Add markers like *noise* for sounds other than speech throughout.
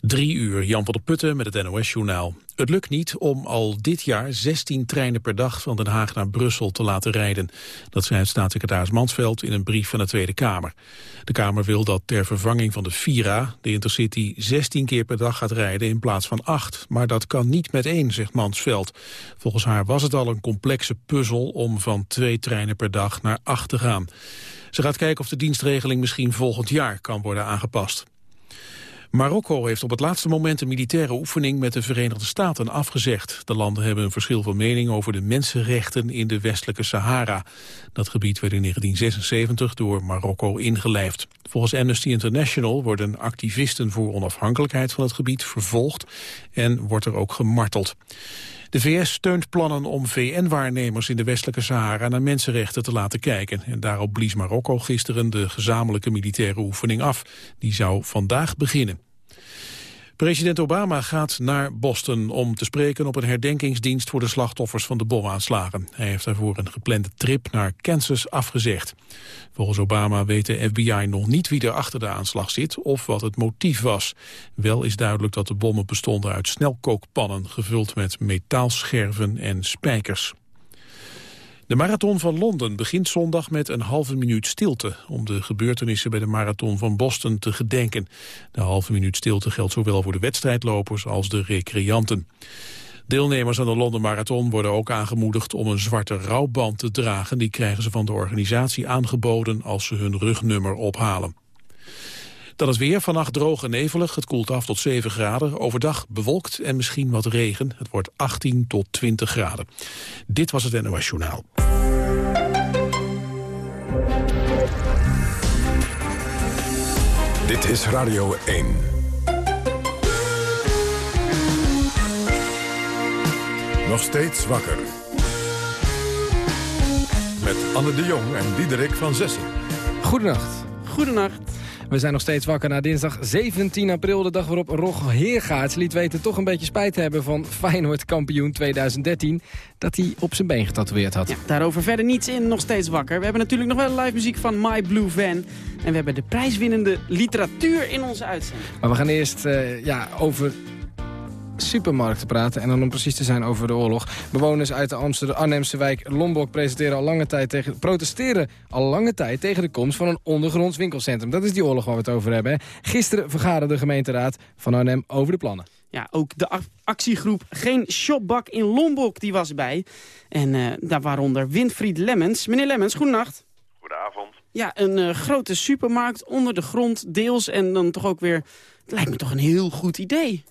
Drie uur, Jan van der Putten met het NOS-journaal. Het lukt niet om al dit jaar 16 treinen per dag van Den Haag naar Brussel te laten rijden. Dat zei staatssecretaris Mansveld in een brief van de Tweede Kamer. De Kamer wil dat ter vervanging van de Vira, de Intercity, 16 keer per dag gaat rijden in plaats van 8. Maar dat kan niet met één, zegt Mansveld. Volgens haar was het al een complexe puzzel om van twee treinen per dag naar 8 te gaan. Ze gaat kijken of de dienstregeling misschien volgend jaar kan worden aangepast. Marokko heeft op het laatste moment een militaire oefening met de Verenigde Staten afgezegd. De landen hebben een verschil van mening over de mensenrechten in de westelijke Sahara. Dat gebied werd in 1976 door Marokko ingelijfd. Volgens Amnesty International worden activisten voor onafhankelijkheid van het gebied vervolgd en wordt er ook gemarteld. De VS steunt plannen om VN-waarnemers in de westelijke Sahara naar mensenrechten te laten kijken. En daarop blies Marokko gisteren de gezamenlijke militaire oefening af. Die zou vandaag beginnen. President Obama gaat naar Boston om te spreken op een herdenkingsdienst voor de slachtoffers van de bomaanslagen. Hij heeft daarvoor een geplande trip naar Kansas afgezegd. Volgens Obama weet de FBI nog niet wie er achter de aanslag zit of wat het motief was. Wel is duidelijk dat de bommen bestonden uit snelkookpannen gevuld met metaalscherven en spijkers. De marathon van Londen begint zondag met een halve minuut stilte... om de gebeurtenissen bij de marathon van Boston te gedenken. De halve minuut stilte geldt zowel voor de wedstrijdlopers als de recreanten. Deelnemers aan de Londen Marathon worden ook aangemoedigd om een zwarte rouwband te dragen. Die krijgen ze van de organisatie aangeboden als ze hun rugnummer ophalen. Dan is weer vannacht droog en nevelig. Het koelt af tot 7 graden. Overdag bewolkt en misschien wat regen. Het wordt 18 tot 20 graden. Dit was het NOS Journaal. Dit is Radio 1. Nog steeds wakker. Met Anne de Jong en Diederik van Zessen. Goedenacht. Goedenacht. We zijn nog steeds wakker na dinsdag 17 april, de dag waarop Rog Heergaards liet weten toch een beetje spijt te hebben van Feyenoord kampioen 2013, dat hij op zijn been getatoeëerd had. Ja, daarover verder niets in, nog steeds wakker. We hebben natuurlijk nog wel live muziek van My Blue Van en we hebben de prijswinnende literatuur in onze uitzending. Maar we gaan eerst uh, ja, over supermarkt te praten. En dan om precies te zijn over de oorlog. Bewoners uit de Amsterdam Arnhemse wijk Lombok presenteren al lange tijd tegen, protesteren al lange tijd tegen de komst van een ondergronds winkelcentrum. Dat is die oorlog waar we het over hebben. Hè. Gisteren vergaderde de gemeenteraad van Arnhem over de plannen. Ja, ook de actiegroep Geen Shopbak in Lombok die was bij. En uh, daar waaronder Winfried Lemmens. Meneer Lemmens, goedenacht. Goedenavond. Ja, een uh, grote supermarkt onder de grond, deels. En dan toch ook weer... Het lijkt me toch een heel goed idee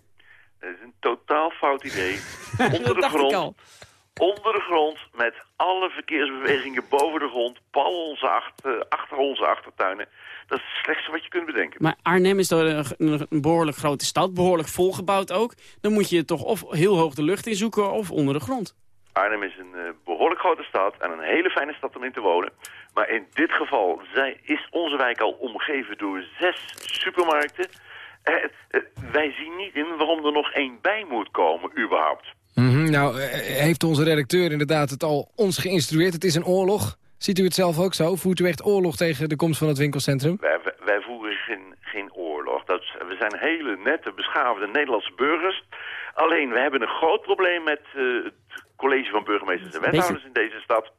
totaal fout idee. *laughs* onder de grond. Onder de grond, met alle verkeersbewegingen boven de grond, pal onze achter, achter onze achtertuinen. Dat is het slechtste wat je kunt bedenken. Maar Arnhem is toch een, behoorlijk grote stad, behoorlijk volgebouwd ook. Dan moet je toch of heel hoog de lucht in zoeken of onder de grond. Arnhem is een uh, behoorlijk grote stad en een hele fijne stad om in te wonen. Maar in dit geval zij, is onze wijk al omgeven door zes supermarkten eh, eh, wij zien niet in waarom er nog één bij moet komen, überhaupt. Mm Nou, eh, heeft onze redacteur inderdaad het al ons geïnstrueerd. Het is een oorlog. Ziet u het zelf ook zo? Voert u echt oorlog tegen de komst van het winkelcentrum? Wij, wij voeren geen, geen oorlog. Dat, we zijn hele nette, beschaafde Nederlandse burgers. Alleen, we hebben een groot probleem met het college van burgemeesters en wethouders in deze stad.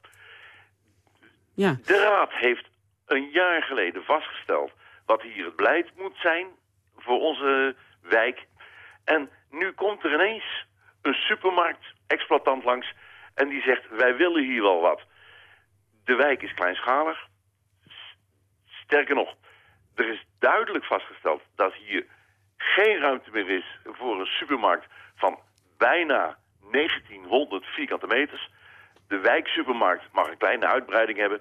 Ja. De raad heeft een jaar geleden vastgesteld wat hier het beleid moet zijn voor onze wijk. En nu komt er ineens een supermarktexploitant langs en die zegt, wij willen hier wel wat. De wijk is kleinschalig. Sterker nog, er is duidelijk vastgesteld dat hier geen ruimte meer is voor een supermarkt van bijna 1900 vierkante meters. De wijksupermarkt mag een kleine uitbreiding hebben.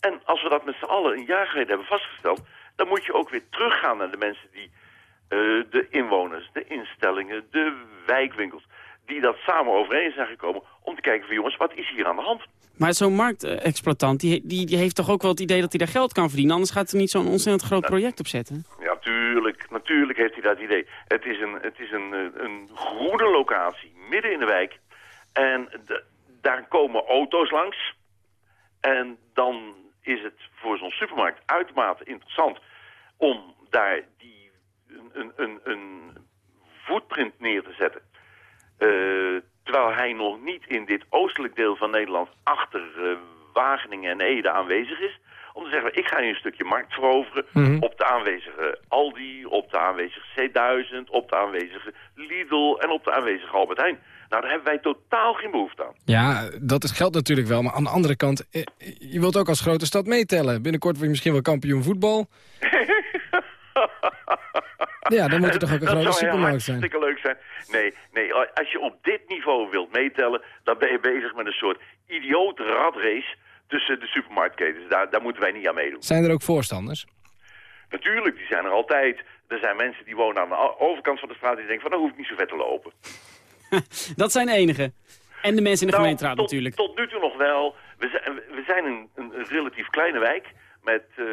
En als we dat met z'n allen een jaar geleden hebben vastgesteld... dan moet je ook weer teruggaan naar de mensen die de inwoners, de instellingen, de wijkwinkels... die dat samen overeen zijn gekomen om te kijken van jongens, wat is hier aan de hand? Maar zo'n marktexploitant, die, die, die, heeft toch ook wel het idee dat hij daar geld kan verdienen? Anders gaat hij niet zo'n ontzettend groot project opzetten. Ja, tuurlijk. Natuurlijk heeft hij dat idee. Het is een, het is een, eh, een groene locatie, midden in de wijk. En de, daar komen auto's langs. En dan is het voor zo'n supermarkt uitermate interessant om daar die een, een, een footprint neer te zetten. Uh, terwijl hij nog niet in dit oostelijk deel van Nederland achter uh, Wageningen en Ede aanwezig is. Om te zeggen, ik ga hier een stukje markt veroveren Mhm. op de aanwezige Aldi, op de aanwezige C1000, op de aanwezige Lidl en op de aanwezige Albert Heijn. Nou, daar hebben wij totaal geen behoefte aan. Ja, dat is geld natuurlijk wel. Maar aan de andere kant, eh, je wilt ook als grote stad meetellen. Binnenkort word je misschien wel kampioen voetbal. *laughs* Ja, dan moet er toch ook een dat grote zou supermarkt zijn. hartstikke leuk zijn. Nee, nee, als je op dit niveau wilt meetellen... dan ben je bezig met een soort idioot radrace tussen de supermarktketens. Daar, daar moeten wij niet aan meedoen. Zijn er ook voorstanders? Natuurlijk, die zijn er altijd. Er zijn mensen die wonen aan de overkant van de straat... die denken van, dan hoef ik niet zo ver te lopen. *laughs* Dat zijn de enige. En de mensen in de Nou, gemeenteraad tot, natuurlijk. Tot nu toe nog wel. We zijn, we zijn een, een relatief kleine wijk met eh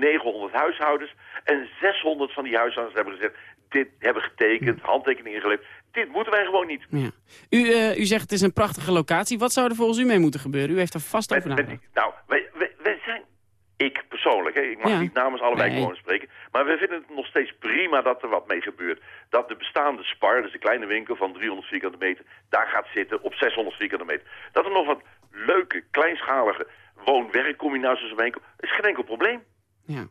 900 huishoudens. En 600 van die huishoudens hebben gezegd... dit hebben getekend, handtekeningen geleverd. Dit moeten wij gewoon niet. Ja. U, eh, u zegt het is een prachtige locatie. Wat zou er volgens u mee moeten gebeuren? U heeft er vast over nagedacht. nou, wij, wij, wij zijn... Ik persoonlijk, hè, ik mag Ja. niet namens alle Nee. wijkbewoners spreken... maar we vinden het nog steeds prima dat er wat mee gebeurt. Dat de bestaande spar, dus een kleine winkel van 300 vierkante meter... daar gaat zitten op 600 vierkante meter. Dat er nog wat leuke, kleinschalige woon-werkcombinaties omheen komen... is geen enkel probleem. Ja.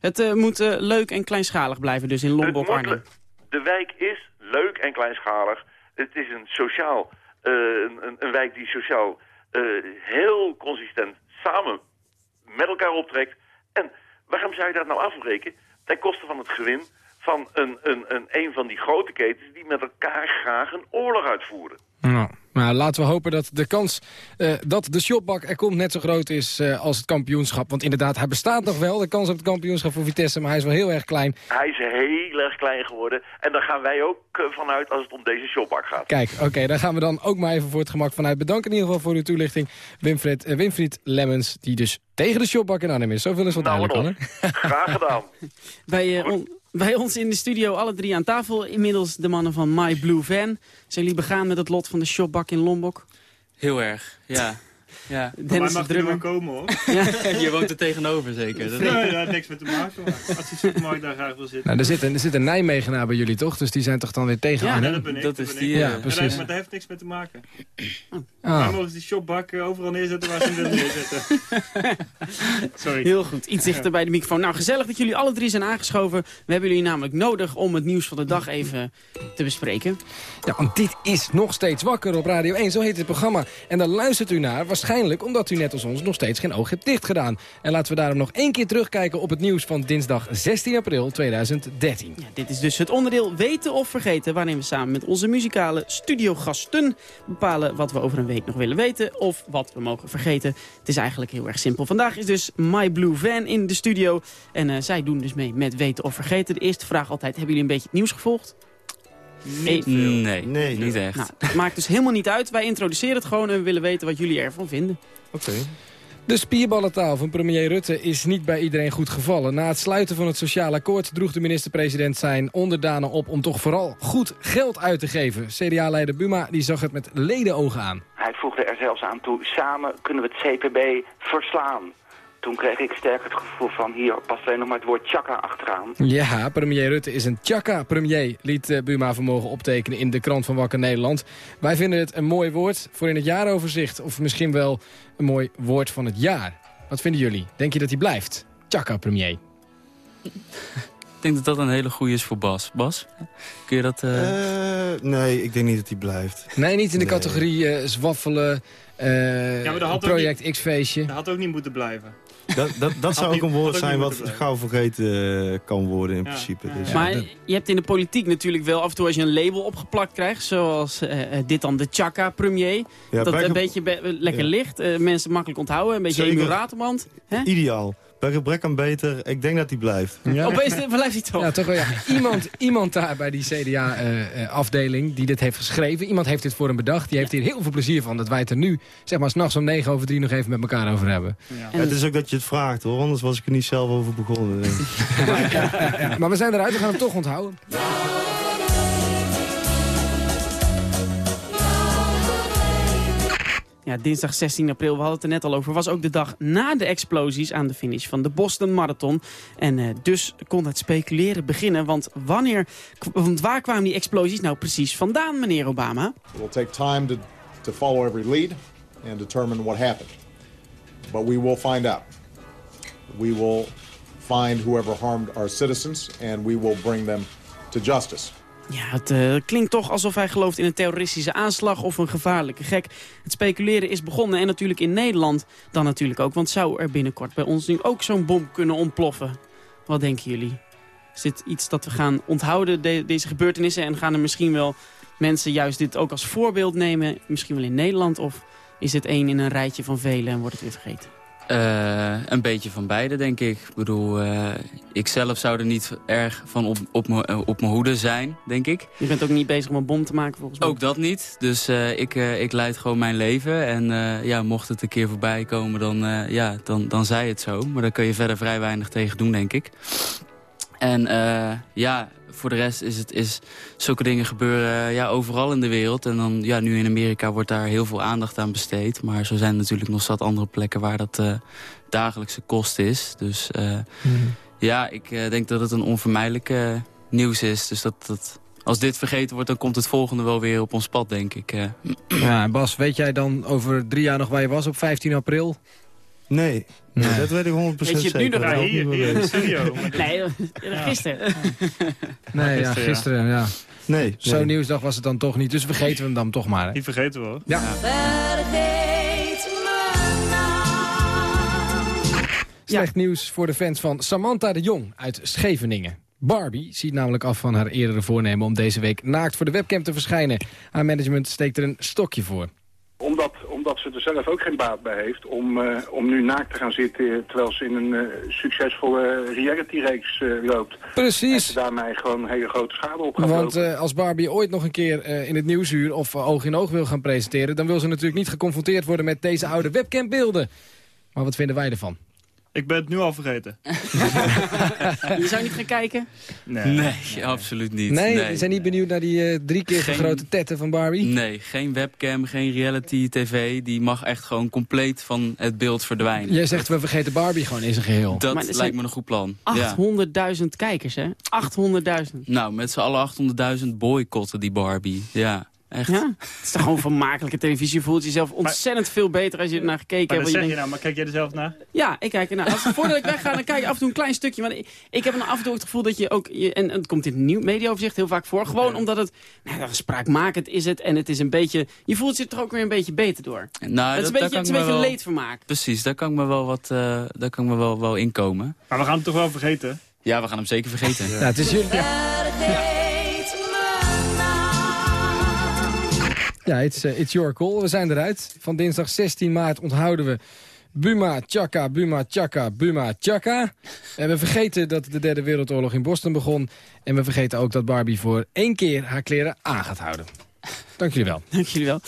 Het eh, moet eh, leuk en kleinschalig blijven dus in Lombok, Arnhem. De wijk is leuk en kleinschalig. Het is een sociaal, eh, een, een, een wijk die sociaal eh, heel consistent samen met elkaar optrekt. En waarom zou je dat nou afbreken ten koste van het gewin van een, een, een, een van die grote ketens die met elkaar graag een oorlog uitvoeren? Nou, maar laten we hopen dat de kans eh, dat de shopbak er komt net zo groot is eh, als het kampioenschap. Want inderdaad, hij bestaat nog wel, de kans op het kampioenschap voor Vitesse, maar hij is wel heel erg klein. Hij is heel erg klein geworden en daar gaan wij ook eh, vanuit als het om deze shopbak gaat. Kijk, oké, daar gaan we dan ook maar even voor het gemak vanuit. Bedankt in ieder geval voor uw toelichting, Winfried, eh, Winfried Lemmens, die dus tegen de shopbak in Arnhem is. Zoveel is wat Nou, duidelijk. Graag gedaan. *laughs* Bij, eh, on- bij ons in de studio alle drie aan tafel. Inmiddels de mannen van My Blue Van. Zijn jullie begaan met het lot van de shopbak in Lombok? Heel erg, ja. Ja. Dennis maar mag er wel drummer. komen hoor. *laughs* Je woont er tegenover zeker. Dat- heeft niks mee te maken. Maar als die supermarkt daar graag wil zitten. Nou, er, zit een, er zit een Nijmegenaar bij jullie, toch? Dus die zijn toch dan weer tegen Ja, Ja, Arnhem? dat ben ik. dat dat is die. Ja, eh, Maar precies. daar- Maar daar heeft niks mee te maken. *clears throat* Ah. Wij mogen die shopbak overal neerzetten waar ze willen neerzetten. *laughs* Sorry. Heel goed, iets dichter bij de microfoon. Nou, gezellig dat jullie alle drie zijn aangeschoven. We hebben jullie namelijk nodig om het nieuws van de dag even te bespreken. Ja, want dit is nog steeds wakker op Radio 1, zo heet het programma. En daar luistert u naar, omdat u net als ons nog steeds geen oog hebt dichtgedaan. En laten we daarom nog één keer terugkijken op het nieuws van dinsdag 16 april 2013. Ja, dit is dus het onderdeel Weten of Vergeten... waarin we samen met onze muzikale studiogasten bepalen wat we over een week nog willen weten... of wat we mogen vergeten. Het is eigenlijk heel erg simpel. Vandaag is dus My Blue Van in de studio. En eh, zij doen dus mee met Weten of Vergeten. De eerste vraag altijd, hebben jullie een beetje het nieuws gevolgd? Niet veel. Nee, Nee. niet echt. Nou, het maakt dus helemaal niet uit. Wij introduceren het gewoon en we willen weten wat jullie ervan vinden. Oké. De spierballentaal van premier Rutte is niet bij iedereen goed gevallen. Na het sluiten van het sociaal akkoord droeg de minister-president zijn onderdanen op... om toch vooral goed geld uit te geven. CDA-leider Buma die zag het met ledenogen aan. Hij voegde er zelfs aan toe, samen kunnen we het CPB verslaan. Toen kreeg ik sterk het gevoel van, hier past alleen nog maar het woord chakka achteraan. Ja, premier Rutte is een tjaka-premier, liet eh, Buma vanmorgen optekenen in de krant van Wakker Nederland. Wij vinden het een mooi woord voor in het jaaroverzicht. Of misschien wel een mooi woord van het jaar. Wat vinden jullie? Denk je dat hij blijft? Tjaka-premier. Ik denk dat dat een hele goede is voor Bas. Bas, kun je dat... eh, Eh, nee, ik denk niet dat hij blijft. Nee, niet in de Nee. categorie eh, zwaffelen, eh, Ja, maar dat had ook project X-feestje. Dat had ook niet moeten blijven. Dat, dat, dat *laughs* zou ook een woord zijn wat gauw vergeten eh, kan worden in Ja, principe. ja, Dus, ja. maar je hebt in de politiek natuurlijk wel af en toe als je een label opgeplakt krijgt... zoals eh, eh, dit dan de Chaka-premier. ja, dat een beetje be- lekker Ja. licht, eh, mensen makkelijk onthouden. Een beetje emulatenband. Hè? Ideaal. Bij gebrek aan beter, ik denk dat hij blijft. Ja. Opeens blijft hij toch. Ja, toch wel. Ja. *laughs* Iemand, iemand daar bij die CDA-afdeling die dit heeft geschreven. Iemand heeft dit voor hem bedacht. Die heeft hier heel veel plezier van. Dat wij het er nu, zeg maar, s'nachts om negen over drie nog even met elkaar over hebben. Ja. En- het is ook dat je het vraagt hoor, anders was ik er niet zelf over begonnen. denk ik. *laughs* Ja, maar we zijn eruit, we gaan hem toch onthouden. Ja, dinsdag 16 april, we hadden het er net al over, was ook de dag na de explosies aan de finish van de Boston Marathon. En uh, dus kon het speculeren beginnen, want, wanneer, want waar kwamen die explosies nou precies vandaan, meneer Obama? It will take time to, to follow every lead and determine what happened. But we will find out. We will find whoever harmed our citizens and we will bring them to justice. Ja, het uh, klinkt toch alsof hij gelooft in een terroristische aanslag of een gevaarlijke gek. Het speculeren is begonnen en natuurlijk in Nederland dan natuurlijk ook. Want zou er binnenkort bij ons nu ook zo'n bom kunnen ontploffen? Wat denken jullie? Is dit iets dat we gaan onthouden, de, deze gebeurtenissen... en gaan er misschien wel mensen juist dit ook als voorbeeld nemen? Misschien wel in Nederland of is het één in een rijtje van velen en wordt het weer vergeten? Uh, een beetje van beide, denk ik. Ik bedoel, uh, ik zelf zou er niet erg van op, op, me, op mijn hoede zijn, denk ik. Je bent ook niet bezig om een bom te maken, volgens mij? Ook dat niet. Dus uh, ik, ik leid gewoon mijn leven. En ja, mocht het een keer voorbij komen, dan, ja, dan, dan zij het zo. Maar daar kun je verder vrij weinig tegen doen, denk ik. En ja, voor de rest is het is zulke dingen gebeuren ja, overal in de wereld. En dan ja, nu in Amerika wordt daar heel veel aandacht aan besteed. Maar zo zijn er natuurlijk nog zat andere plekken waar dat uh, dagelijkse kost is. Dus uh, mm. ja, ik uh, denk dat het een onvermijdelijke nieuws is. Dus dat, dat als dit vergeten wordt, dan komt het volgende wel weer op ons pad, denk ik. Ja, Bas, weet jij dan over drie jaar nog waar je was op 15 april? Nee, nee, dat weet ik 100% Weet je het zeker. nu nog wil ik hier, niet hier in de studio. *laughs* Nee, *laughs* gisteren. Nee, ja, gisteren, ja. Nee, Zo'n nieuwsdag was het dan toch niet, dus vergeten we hem dan toch maar. Hè? Die vergeten we hoor. Ja. Slecht nieuws voor de fans van Samantha de Jong uit Scheveningen. Barbie ziet namelijk af van haar eerdere voornemen om deze week naakt voor de webcam te verschijnen. Haar management steekt er een stokje voor. Omdat, omdat ze er zelf ook geen baat bij heeft om, eh, om nu naakt te gaan zitten... terwijl ze in een eh, succesvolle reality-reeks eh, loopt. En Precies. ze daarmee gewoon hele grote schade op gaat Want eh, als Barbie ooit nog een keer eh, in het nieuwsuur of eh, oog in oog wil gaan presenteren... dan wil ze natuurlijk niet geconfronteerd worden met deze oude webcambeelden. Maar wat vinden wij ervan? Ik ben het nu al vergeten. *laughs* Je zou niet gaan kijken? Nee. Nee, *laughs* absoluut niet. Nee, nee. we zijn niet benieuwd naar die eh, drie keer Geen- grote tetten van Barbie? Nee, geen webcam, geen reality tv. Die mag echt gewoon compleet van het beeld verdwijnen. Jij zegt we vergeten Barbie gewoon in zijn geheel. Dat Maar lijkt me een goed plan. Ja. 800.000 kijkers, hè? 800.000. Nou, met z'n allen 800.000 boycotten die Barbie. Ja, echt. Ja? Het is toch gewoon vermakelijke televisie. Je voelt jezelf ontzettend veel beter als je er naar gekeken Maar hebt. want zeg je je nou, maar kijk jij er zelf naar? Ja, ik kijk ernaar. Als, voordat ik wegga, dan kijk ik af en toe een klein stukje. Want ik, ik heb dan af en toe ook het gevoel dat je ook... Je, en, en het komt in het nieuw mediaoverzicht heel vaak voor. Gewoon omdat het... Nou, spraakmakend is het. En het is een beetje... Je voelt je er ook weer een beetje beter door. Nou, het is een dat- beetje, het is een beetje wel- leedvermaak. Precies, daar kan ik me wel wat, eh, daar kan ik me wel, wel inkomen. Maar we gaan het toch wel vergeten? Ja, we gaan hem zeker vergeten. Ja, het is jullie... Ja, it's, eh, it's your call. We zijn eruit. Van dinsdag 16 maart onthouden we Buma Chaka, Buma Chaka, Buma Chaka. En we vergeten dat de derde wereldoorlog in Boston begon. En we vergeten ook dat Barbie voor één keer haar kleren aan gaat houden. Dank jullie wel. Dank jullie wel.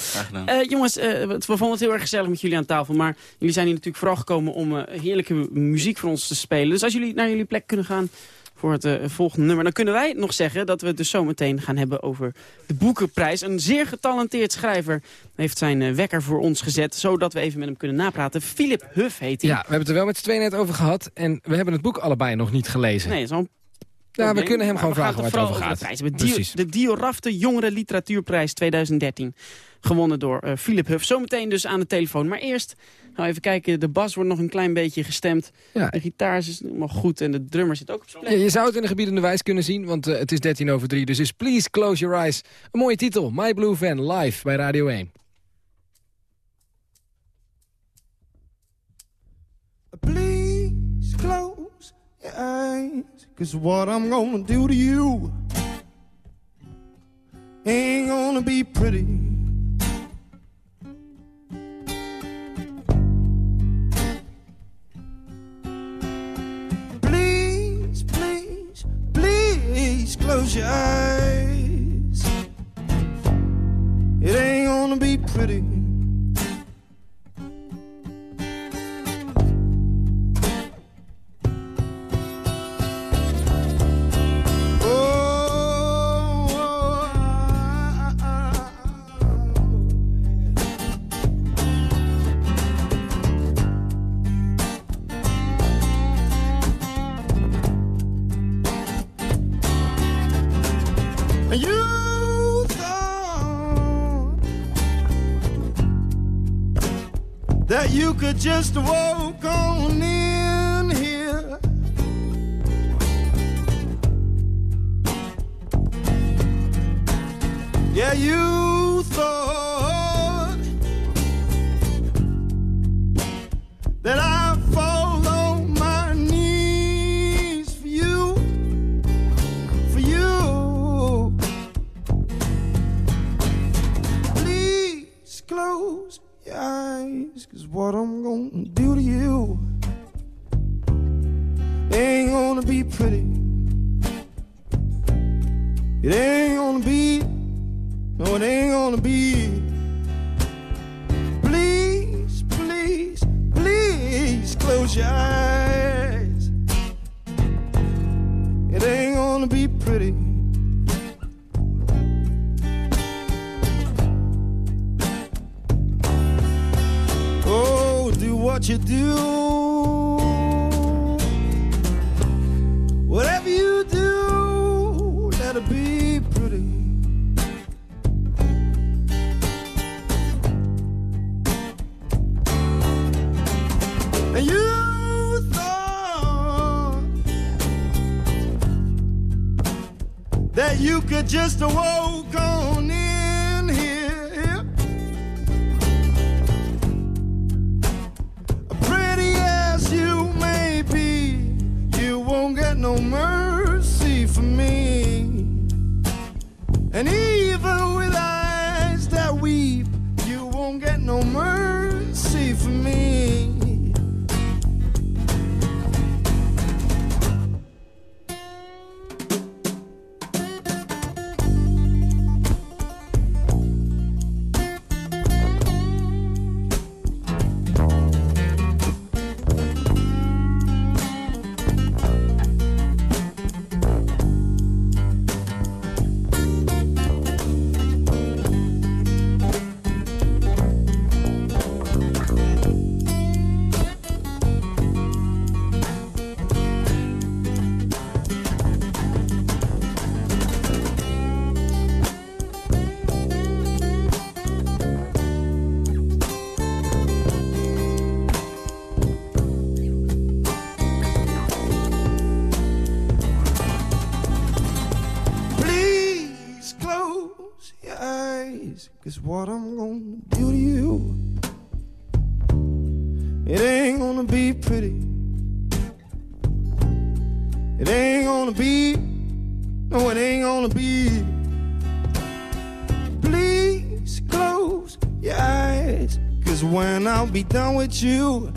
Eh, jongens, eh, we vonden het heel erg gezellig met jullie aan tafel. Maar jullie zijn hier natuurlijk vooral gekomen om heerlijke muziek voor ons te spelen. Dus als jullie naar jullie plek kunnen gaan voor het eh, volgende nummer... dan kunnen wij nog zeggen dat we het dus zometeen gaan hebben over de Boekenprijs. Een zeer getalenteerd schrijver heeft zijn eh, wekker voor ons gezet... zodat we even met hem kunnen napraten. Philip Huff heet hij. Ja, we hebben het er wel met z'n tweeën net over gehad. En we hebben het boek allebei nog niet gelezen. Nee, dat is een ja, we kunnen hem maar gewoon vragen waar het over gaat. prijs Precies. De Diorafte Jongere Literatuurprijs 2013. Gewonnen door eh, Philip Huff. Zometeen dus aan de telefoon. Maar eerst we even kijken. De bas wordt nog een klein beetje gestemd. Ja. De gitaar is helemaal goed en de drummer zit ook op zijn plek. Ja, je zou het in de gebiedende wijs kunnen zien, want eh, het is 13 over 3. Dus is Please Close Your Eyes. Een mooie titel. My Blue Van live bij Radio 1. Please close your eyes, cause what I'm gonna do to you ain't gonna be pretty. Please, please, please close your eyes. It ain't gonna be pretty. You thought that you could just walk on in here. Yeah, you pretty. It ain't gonna be, no, it ain't gonna be. Please, please, please close your eyes. It ain't gonna be pretty. Oh, do what you do. Just walk on what I'm gonna do to you, it ain't gonna be pretty. It ain't gonna be, no, it ain't gonna be. Please close your eyes, cause when I'll be done with you,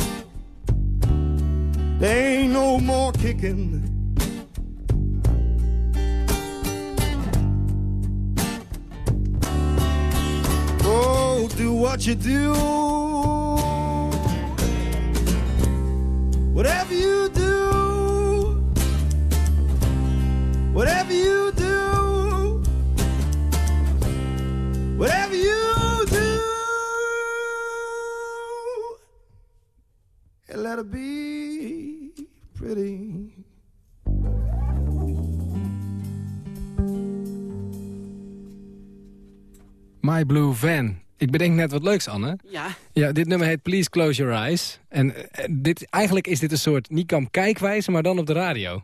there ain't no more kicking. What you do. Whatever you do, whatever you do, whatever you do, and let it be pretty. My Blue Van. Ik bedenk net wat leuks, Anne. Ja. Ja, dit nummer heet Please Close Your Eyes. En eh, dit, eigenlijk is dit een soort Nikam kijkwijze, maar dan op de radio.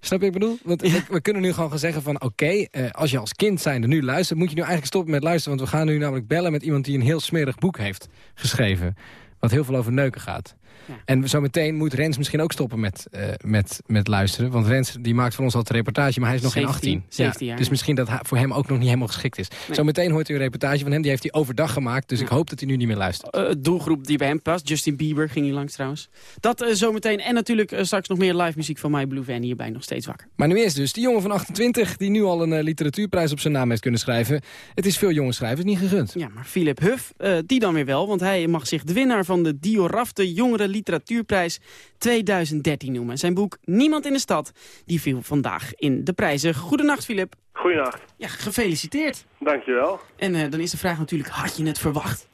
Snap je wat ik bedoel? Want we, we kunnen nu gewoon gaan zeggen van... oké, eh, als je als kind zijnde nu luistert... moet je nu eigenlijk stoppen met luisteren... want we gaan nu namelijk bellen met iemand die een heel smerig boek heeft geschreven. Wat heel veel over neuken gaat. En zometeen moet Rens misschien ook stoppen met, eh, met, met luisteren. Want Rens die maakt van ons altijd een reportage, maar hij is nog 17, geen 18. 17 jaar, dus misschien dat voor hem ook nog niet helemaal geschikt is. Nee. Zometeen hoort u een reportage van hem. Die heeft hij overdag gemaakt. Dus ik hoop dat hij nu niet meer luistert. Eh, doelgroep die bij hem past. Justin Bieber ging hier langs trouwens. Dat eh, zometeen. En natuurlijk straks nog meer live muziek van My Blue Van hierbij nog steeds wakker. Maar nu is dus die jongen van 28 die nu al een literatuurprijs op zijn naam heeft kunnen schrijven. Het is veel jonge schrijvers niet gegund. Ja, maar Philip Huff, die dan weer wel. Want hij mag zich de winnaar van de Diorafte Jongere Literatuurprijs 2013 noemen. Zijn boek Niemand in de Stad, die viel vandaag in de prijzen. Goedenacht, Philip. Goedenacht. Ja, gefeliciteerd. Dankjewel. En eh, dan is de vraag natuurlijk, had je het verwacht?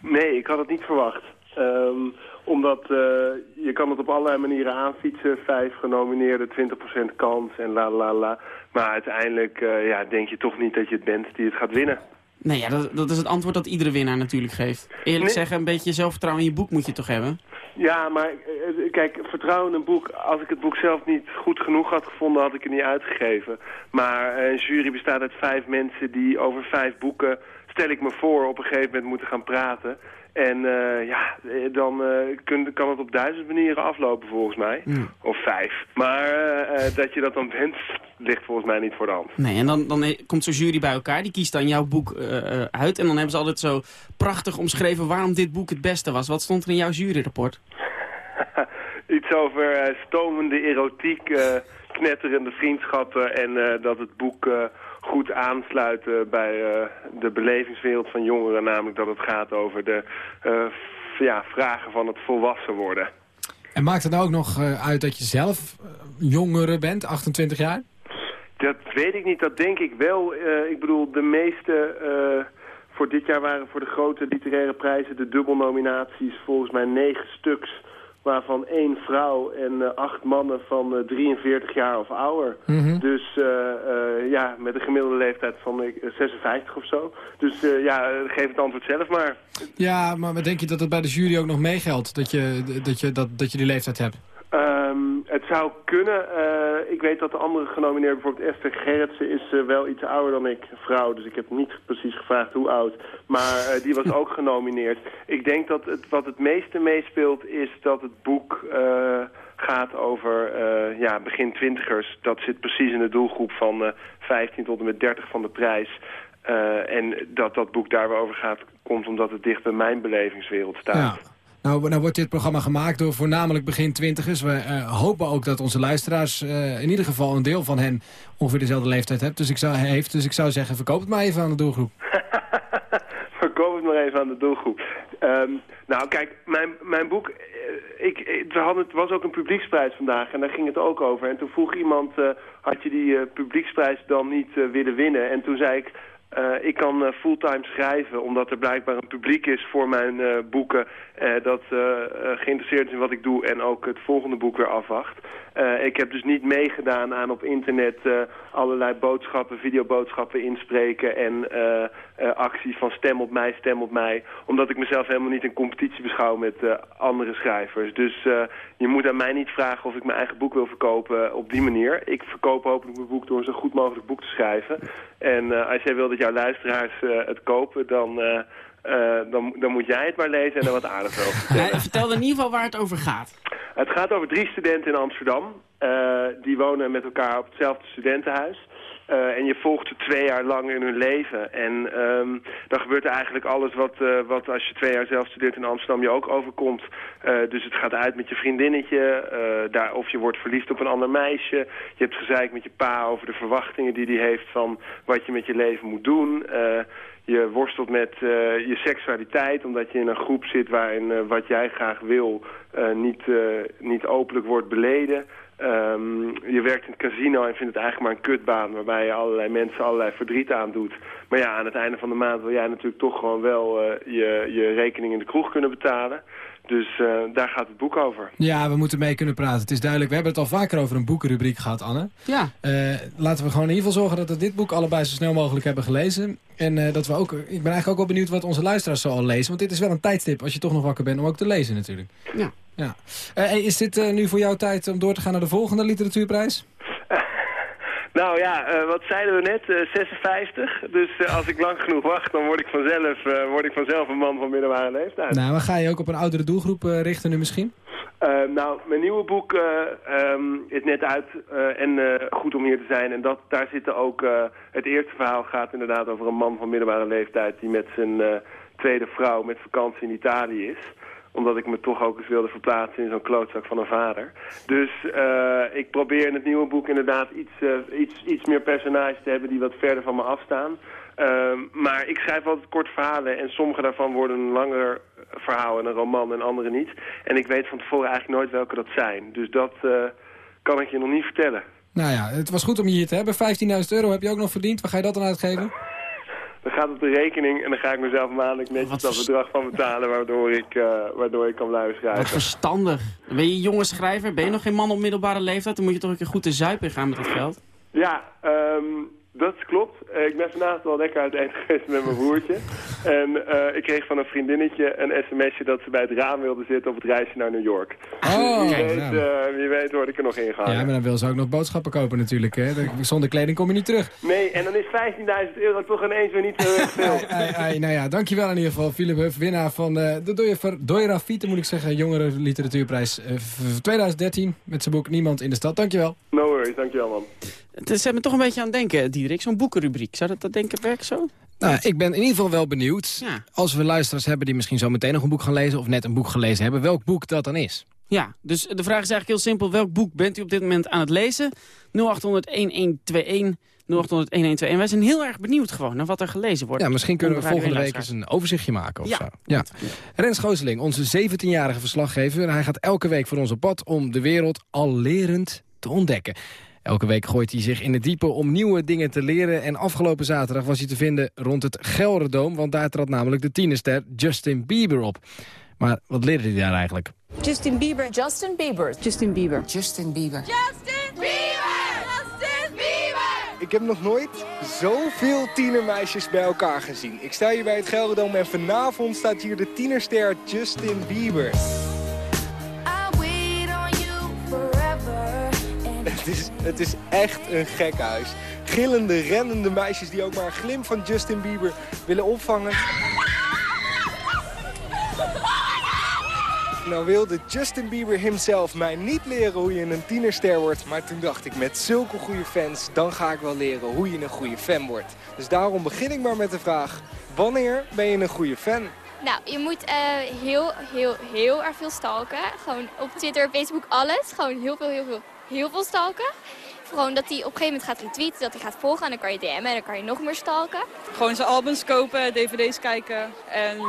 Nee, ik had het niet verwacht. Ehm, Omdat eh, je kan het op allerlei manieren aanfietsen. Vijf genomineerden, 20% kans en la la la. Maar uiteindelijk eh, ja, denk je toch niet dat je het bent die het gaat winnen. Nee, ja, dat, dat is het antwoord dat iedere winnaar natuurlijk geeft. Eerlijk Nee. zeggen, een beetje zelfvertrouwen in je boek moet je toch hebben? Ja, maar eh, kijk, vertrouwen in een boek. Als ik het boek zelf niet goed genoeg had gevonden, had ik het niet uitgegeven. Maar eh, een jury bestaat uit vijf mensen die over vijf boeken, stel ik me voor, op een gegeven moment moeten gaan praten. En eh, ja, eh, dan eh, kun, kan het op duizend manieren aflopen volgens mij. Of vijf. Maar dat je dat dan bent, ligt volgens mij niet voor de hand. Nee, en dan, dan komt zo'n jury bij elkaar, die kiest dan jouw boek uit. En dan hebben ze altijd zo prachtig omschreven waarom dit boek het beste was. Wat stond er in jouw juryrapport? *laughs* Iets over stomende erotiek, knetterende vriendschappen en dat het boek goed aansluit eh, bij eh, de belevingswereld van jongeren. Namelijk dat het gaat over de eh, ja, vragen van het volwassen worden. En maakt het nou ook nog eh, uit dat je zelf jongere bent, 28 jaar? Dat weet ik niet, dat denk ik wel. Ik bedoel, de meeste voor dit jaar waren voor de grote literaire prijzen de dubbelnominaties volgens mij negen stuks. Waarvan één vrouw en eh, acht mannen van eh, 43 jaar of ouder. Mhm. Dus eh, eh, ja, met een gemiddelde leeftijd van eh, 56 of zo. Dus eh, ja, eh, geef het antwoord zelf maar. Ja, maar maar denk je dat het bij de jury ook nog meegeldt? Dat je, dat, je, dat, dat je die leeftijd hebt? Ehm, het zou kunnen. Eh, ik weet dat de andere genomineerde, bijvoorbeeld Esther Gerritsen, is eh, wel iets ouder dan ik, vrouw. Dus ik heb niet precies gevraagd hoe oud. Maar eh, die was *laughs* ook genomineerd. Ik denk dat het, wat het meeste meespeelt is dat het boek gaat over ja, begin twintigers. Dat zit precies in de doelgroep van eh 15 tot en met 30 van de prijs. En dat dat boek daar weer over gaat, komt omdat het dicht bij mijn belevingswereld staat. Ja. Nou, nou wordt dit programma gemaakt door voornamelijk begin twintigers. We eh, hopen ook dat onze luisteraars, eh, in ieder geval een deel van hen, ongeveer dezelfde leeftijd heeft. Dus ik zou, heeft, dus ik zou zeggen, verkoop het maar even aan de doelgroep. *laughs* Verkoop het maar even aan de doelgroep. Ehm, nou, kijk, mijn, mijn boek... eh, Ik, we hadden, het was ook een publieksprijs vandaag en daar ging het ook over. En toen vroeg iemand, had je die publieksprijs dan niet willen winnen? En toen zei ik, eh, ik kan eh, fulltime schrijven, omdat er blijkbaar een publiek is voor mijn eh, boeken... dat geïnteresseerd is in wat ik doe en ook het volgende boek weer afwacht. Eh, ik heb dus niet meegedaan aan op internet eh, allerlei boodschappen, videoboodschappen inspreken en eh, acties van stem op mij, stem op mij. Omdat ik mezelf helemaal niet in competitie beschouw met andere schrijvers. Dus je moet aan mij niet vragen of ik mijn eigen boek wil verkopen op die manier. Ik verkoop hopelijk mijn boek door een zo goed mogelijk boek te schrijven. En als jij wil dat jouw luisteraars het kopen, dan... eh, dan, dan moet jij het maar lezen en er wat aardigs *laughs* over vertellen. Hij vertelde in ieder geval waar het over gaat. Het gaat over drie studenten in Amsterdam. Eh, die wonen met elkaar op hetzelfde studentenhuis. Eh, en je volgt ze twee jaar lang in hun leven. En ehm, dan gebeurt er eigenlijk alles wat, wat als je twee jaar zelf studeert in Amsterdam je ook overkomt. Dus het gaat uit met je vriendinnetje. daar, of je wordt verliefd op een ander meisje. Je hebt gezeik met je pa over de verwachtingen die hij heeft van wat je met je leven moet doen. Je worstelt met eh, je seksualiteit, omdat je in een groep zit waarin eh, wat jij graag wil eh, niet, niet openlijk wordt beleden. Ehm, je werkt in het casino en vindt het eigenlijk maar een kutbaan waarbij je allerlei mensen allerlei verdriet aandoet. Maar ja, aan het einde van de maand wil jij natuurlijk toch gewoon wel je, je rekening in de kroeg kunnen betalen. Dus eh, daar gaat het boek over. Ja, we moeten mee kunnen praten. Het is duidelijk, we hebben het al vaker over een boekenrubriek gehad, Anne. Ja. Eh, laten we gewoon in ieder geval zorgen dat we dit boek allebei zo snel mogelijk hebben gelezen. En eh, dat we ook, ik ben eigenlijk ook wel benieuwd wat onze luisteraars zo al lezen. Want dit is wel een tijdstip als je toch nog wakker bent om ook te lezen natuurlijk. Ja. ja. Eh, hey, is dit eh, nu voor jou tijd om door te gaan naar de volgende literatuurprijs? Nou ja, eh, wat zeiden we net? Eh, 56. Dus eh, als ik lang genoeg wacht, dan word ik, vanzelf, eh, word ik vanzelf een man van middelbare leeftijd. Nou, maar ga je ook op een oudere doelgroep eh, richten nu misschien? Eh, nou, mijn nieuwe boek eh, ehm, is net uit eh, en eh, goed om hier te zijn. En dat, daar zitten ook... eh, het eerste verhaal gaat inderdaad over een man van middelbare leeftijd... die met zijn eh, tweede vrouw met vakantie in Italië is omdat ik me toch ook eens wilde verplaatsen in zo'n klootzak van een vader. Dus eh, ik probeer in het nieuwe boek inderdaad iets, eh, iets, iets meer personages te hebben die wat verder van me afstaan. Ehm, maar ik schrijf altijd kort verhalen en sommige daarvan worden een langer verhaal en een roman en andere niet. En ik weet van tevoren eigenlijk nooit welke dat zijn. Dus dat eh, kan ik je nog niet vertellen. Nou ja, het was goed om je hier te hebben. 15.000 euro heb je ook nog verdiend. Waar ga je dat dan uitgeven? Dan gaat op de rekening en dan ga ik mezelf maandelijk netjes dat bedrag van betalen, waardoor ik, eh, waardoor ik kan blijven schrijven. Wat verstandig. Ben je een jonge schrijver? Ben je nog geen man op middelbare leeftijd? Dan moet je toch een keer goed te zuipen gaan met dat geld. Ja, ehm, dat klopt. Eh, ik ben vanavond wel lekker uit eten geweest met mijn broertje. *laughs* En eh, ik kreeg van een vriendinnetje een sms'je dat ze bij het raam wilde zitten op het reisje naar New York. Oh, wie, weet, ja. eh, wie weet word ik er nog ingehaald. Ja, maar dan wil ze ook nog boodschappen kopen natuurlijk. Hè? Zonder kleding kom je niet terug. Nee, en dan is 15.000 euro toch ineens weer niet zo erg veel. *laughs* Ai, ai, nou ja, dankjewel in ieder geval, Philip Huff, winnaar van de Doyra Fiete, moet ik zeggen, jongere literatuurprijs v- 2013 met zijn boek Niemand in de Stad. Dankjewel. No worries, dankjewel man. Het zet me toch een beetje aan het denken, Diederik. Zo'n boekenrubriek. Zou dat, dat denken werken zo? Nou, ik ben in ieder geval wel benieuwd, als we luisteraars hebben die misschien zo meteen nog een boek gaan lezen of net een boek gelezen hebben, welk boek dat dan is. Ja, dus de vraag is eigenlijk heel simpel. Welk boek bent u op dit moment aan het lezen? 0800-1121, 0800-1121. Wij zijn heel erg benieuwd gewoon naar wat er gelezen wordt. Ja, misschien kunnen we volgende week eens 1 een overzichtje maken of Ja. zo. Ja. Rens Gooseling, onze 17-jarige verslaggever. Hij gaat elke week voor ons op pad om de wereld al lerend te ontdekken. Elke week gooit hij zich in het diepe om nieuwe dingen te leren. En afgelopen zaterdag was hij te vinden rond het Gelderdoom... want daar trad namelijk de tienerster Justin Bieber op. Maar wat leerde hij daar eigenlijk? Justin Bieber. Justin Bieber. Justin Bieber. Justin Bieber. Justin Bieber! Justin Bieber! Ik heb nog nooit zoveel tienermeisjes bij elkaar gezien. Ik sta hier bij het Gelderdoom en vanavond staat hier de tienerster Justin Bieber. Het is echt een gek huis. Gillende, rennende meisjes die ook maar een glimp van Justin Bieber willen opvangen. Nou wilde Justin Bieber himself mij niet leren hoe je een tienerster wordt. Maar toen dacht ik, met zulke goede fans, dan ga ik wel leren hoe je een goede fan wordt. Dus daarom begin ik maar met de vraag, wanneer ben je een goede fan? Nou, je moet eh, heel, heel, heel erg veel stalken. Gewoon op Twitter, Facebook, alles. Gewoon heel veel, heel veel, heel veel stalken. Gewoon dat hij op een gegeven moment gaat retweeten, dat hij gaat volgen. En dan kan je DM'en en dan kan je nog meer stalken. Gewoon zijn albums kopen, dvd's kijken en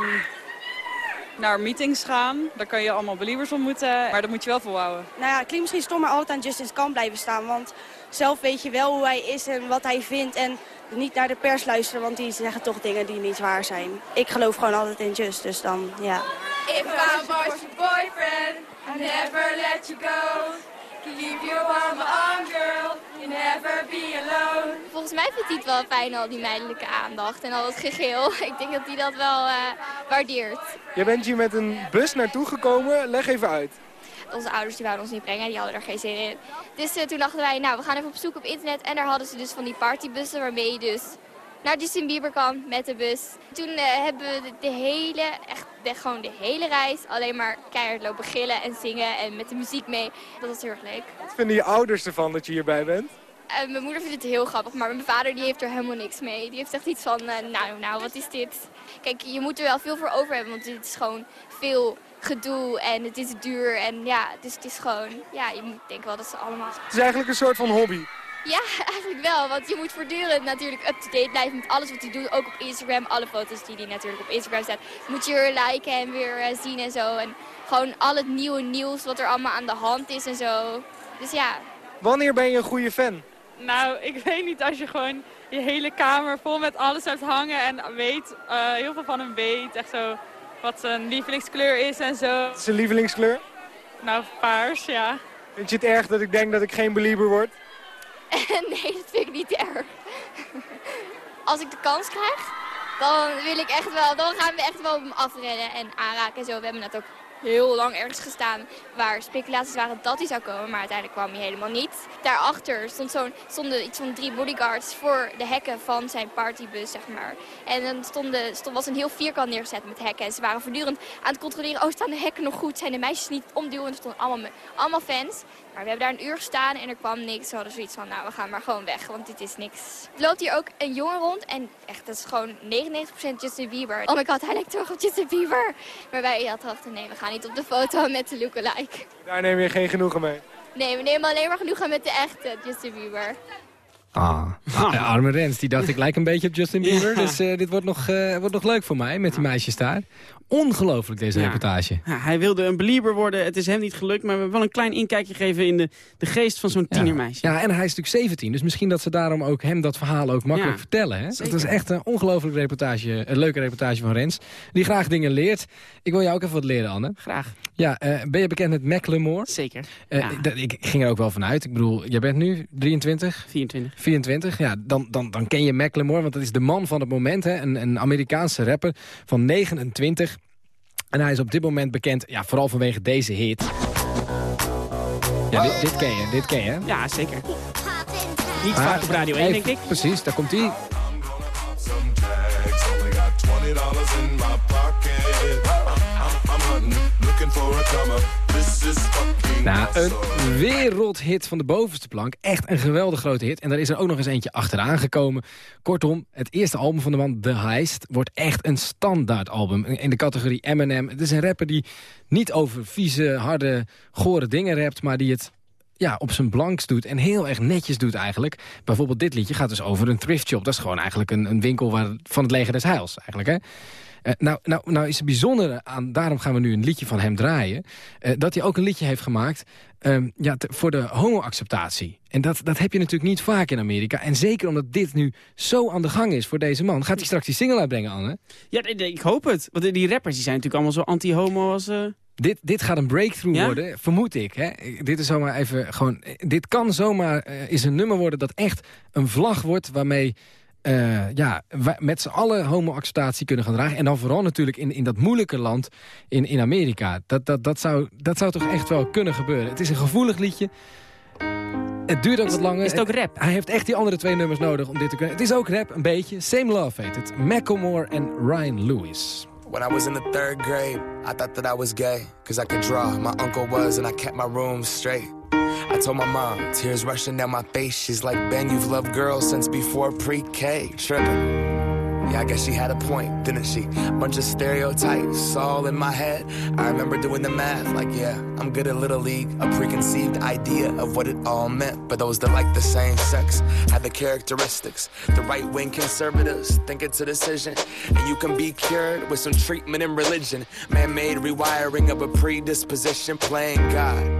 naar meetings gaan. Daar kan je allemaal believers ontmoeten, maar dat moet je wel volhouden. Nou ja, het klinkt misschien stom, maar altijd aan Justin's kant blijven staan. Want zelf weet je wel hoe hij is en wat hij vindt. En niet naar de pers luisteren, want die zeggen toch dingen die niet waar zijn. Ik geloof gewoon altijd in Just, dus dan ja. If I was your boyfriend, I never let you go. Keep your warm arm, girl. You never be alone. Volgens mij vindt hij het wel fijn, al die meidelijke aandacht en al dat gegil. *laughs* Ik denk dat hij dat wel eh, waardeert. Je bent hier met een bus naartoe gekomen, leg even uit. Onze ouders die wouden ons niet brengen, die hadden er geen zin in. Dus eh, toen dachten wij, nou, we gaan even op zoek op internet. En daar hadden ze dus van die partybussen waarmee je dus naar Justin Bieber kan met de bus. Toen eh, hebben we de, hele, echt de, gewoon de hele reis alleen maar keihard lopen gillen en zingen en met de muziek mee. Dat was heel erg leuk. Wat vinden je ouders ervan dat je hierbij bent? Eh, mijn moeder vindt het heel grappig, maar mijn vader die heeft er helemaal niks mee. Die heeft echt iets van, eh, nou, nou, wat is dit? Kijk, je moet er wel veel voor over hebben, want dit is gewoon veel gedoe en het is duur. En ja, dus het is gewoon, ja, je moet denken wel dat ze allemaal... Het is eigenlijk een soort van hobby. Ja, *laughs* eigenlijk wel, want je moet voortdurend natuurlijk up-to-date blijven met alles wat hij doet. Ook op Instagram, alle foto's die hij natuurlijk op Instagram zet, moet je weer liken en weer eh, zien en zo. En gewoon al het nieuwe nieuws wat er allemaal aan de hand is en zo. Dus ja, Wanneer ben je een goede fan? Nou, ik *laughs* weet niet, als je gewoon je hele kamer vol met alles hebt hangen en weet, eh, heel veel van hem weet. Echt zo wat zijn lievelingskleur is en zo. Je lievelingskleur? Nou, paars, ja. Vind je het erg dat ik denk dat ik geen believer word? *laughs* nee, dat vind ik niet erg. Als ik de kans krijg, dan wil ik echt wel, dan gaan we echt wel op hem afrennen en aanraken en zo. We hebben net ook heel lang ergens gestaan waar speculaties waren dat hij zou komen, maar uiteindelijk kwam hij helemaal niet. Daarachter stond stonden iets van drie bodyguards voor de hekken van zijn partybus, zeg maar. En dan stonden, stond, was een heel vierkant neergezet met hekken en ze waren voortdurend aan het controleren, oh staan de hekken nog goed, zijn de meisjes niet omduwen en er stonden allemaal, allemaal fans. Maar we hebben daar een uur gestaan en er kwam niks. We hadden zoiets van, nou, we gaan maar gewoon weg, want dit is niks. Er loopt hier ook een jongen rond en echt, dat is gewoon 99% Justin Bieber. Oh my god, hij lijkt toch op Justin Bieber. Maar wij hadden gedacht, nee, we gaan niet op de foto met de lookalike. Daar neem je geen genoegen mee. Nee, we nemen alleen maar genoegen met de echte Justin Bieber. Ah, ah, arme Rens, die dacht ik lijk een beetje op Justin Bieber. Dus eh, dit wordt nog, eh, wordt nog leuk voor mij met die meisjes daar. Ongelooflijk deze Ja. reportage. Ja, hij wilde een belieber worden, het is hem niet gelukt... maar we hebben wel een klein inkijkje gegeven in de, de geest van zo'n tienermeisje. Ja, en hij is natuurlijk 17, dus misschien dat ze daarom ook hem dat verhaal ook makkelijk vertellen. Hè? Dat zeker. is echt een ongelooflijk reportage, een leuke reportage van Rens. Die graag dingen leert. Ik wil jou ook even wat leren, Anne. Graag. Ja, eh, ben je bekend met Macklemore? Zeker. Eh, ik ging er ook wel vanuit. Ik bedoel, jij bent nu 23? 24. 24, ja, dan, dan, dan ken je Macklemore, want dat is de man van het moment. Hè? Een, een Amerikaanse rapper van 29. En hij is op dit moment bekend, ja, vooral vanwege deze hit. Ja, dit, dit ken je, dit ken je. hè? Ja, zeker. Niet Maar- vaak op Radio 1, Hey, denk ik. Precies, daar komt hij. Only got twenty dollars in my pocket. I'm, I'm, I'm hunting, looking for a come This is fucking Nou, een wereldhit van de bovenste plank. Echt een geweldig grote hit. En daar is er ook nog eens eentje achteraan gekomen. Kortom, het eerste album van de man, The Heist... wordt echt een standaard album in de categorie Eminem. Het is een rapper die niet over vieze, harde, gore dingen rapt... maar die het ja, op zijn blanks doet en heel erg netjes doet eigenlijk. Bijvoorbeeld dit liedje gaat dus over een thrift shop. Dat is gewoon eigenlijk een, een winkel waar, van het leger des heils eigenlijk, hè? Eh, nou, nou, nou is het bijzondere aan, daarom gaan we nu een liedje van hem draaien... eh, dat hij ook een liedje heeft gemaakt ehm, ja, te- voor de homo-acceptatie. En dat, dat heb je natuurlijk niet vaak in Amerika. En zeker omdat dit nu zo aan de gang is voor deze man. Gaat hij straks die single uitbrengen, Anne? Ja, ik hoop het. Want die rappers die zijn natuurlijk allemaal zo anti-homo als... eh, Dit, dit gaat een breakthrough Ja? worden, vermoed ik. Hè? Dit is zomaar even gewoon. Dit kan zomaar is een nummer worden dat echt een vlag wordt waarmee. Eh, ja, met z'n allen homo-acceptatie kunnen gaan dragen. En dan vooral natuurlijk in, in dat moeilijke land in, in Amerika. Dat, dat, dat, zou, dat zou toch echt wel kunnen gebeuren. Het is een gevoelig liedje. Het duurt ook wat langer. is het ook rap? Hij heeft echt die andere twee nummers nodig om dit te kunnen. Het is ook rap, een beetje. Same Love heet het. Macklemore en Ryan Lewis. When I was in the third grade, I thought that I was gay, cause I could draw. My uncle was, and I kept my room straight. I told my mom, tears rushing down my face. She's like, Ben, you've loved girls since before pre K. Tripping. Yeah, I guess she had a point, didn't she? Bunch of stereotypes all in my head. I remember doing the math, like, yeah, I'm good at Little League. A preconceived idea of what it all meant. But those that like the same sex had the characteristics. The right wing conservatives think it's a decision. And you can be cured with some treatment and religion. Man made rewiring of a predisposition, playing God.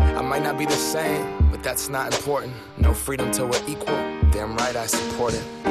I might not be the same, but that's not important. No freedom till we're equal. Damn right I support it.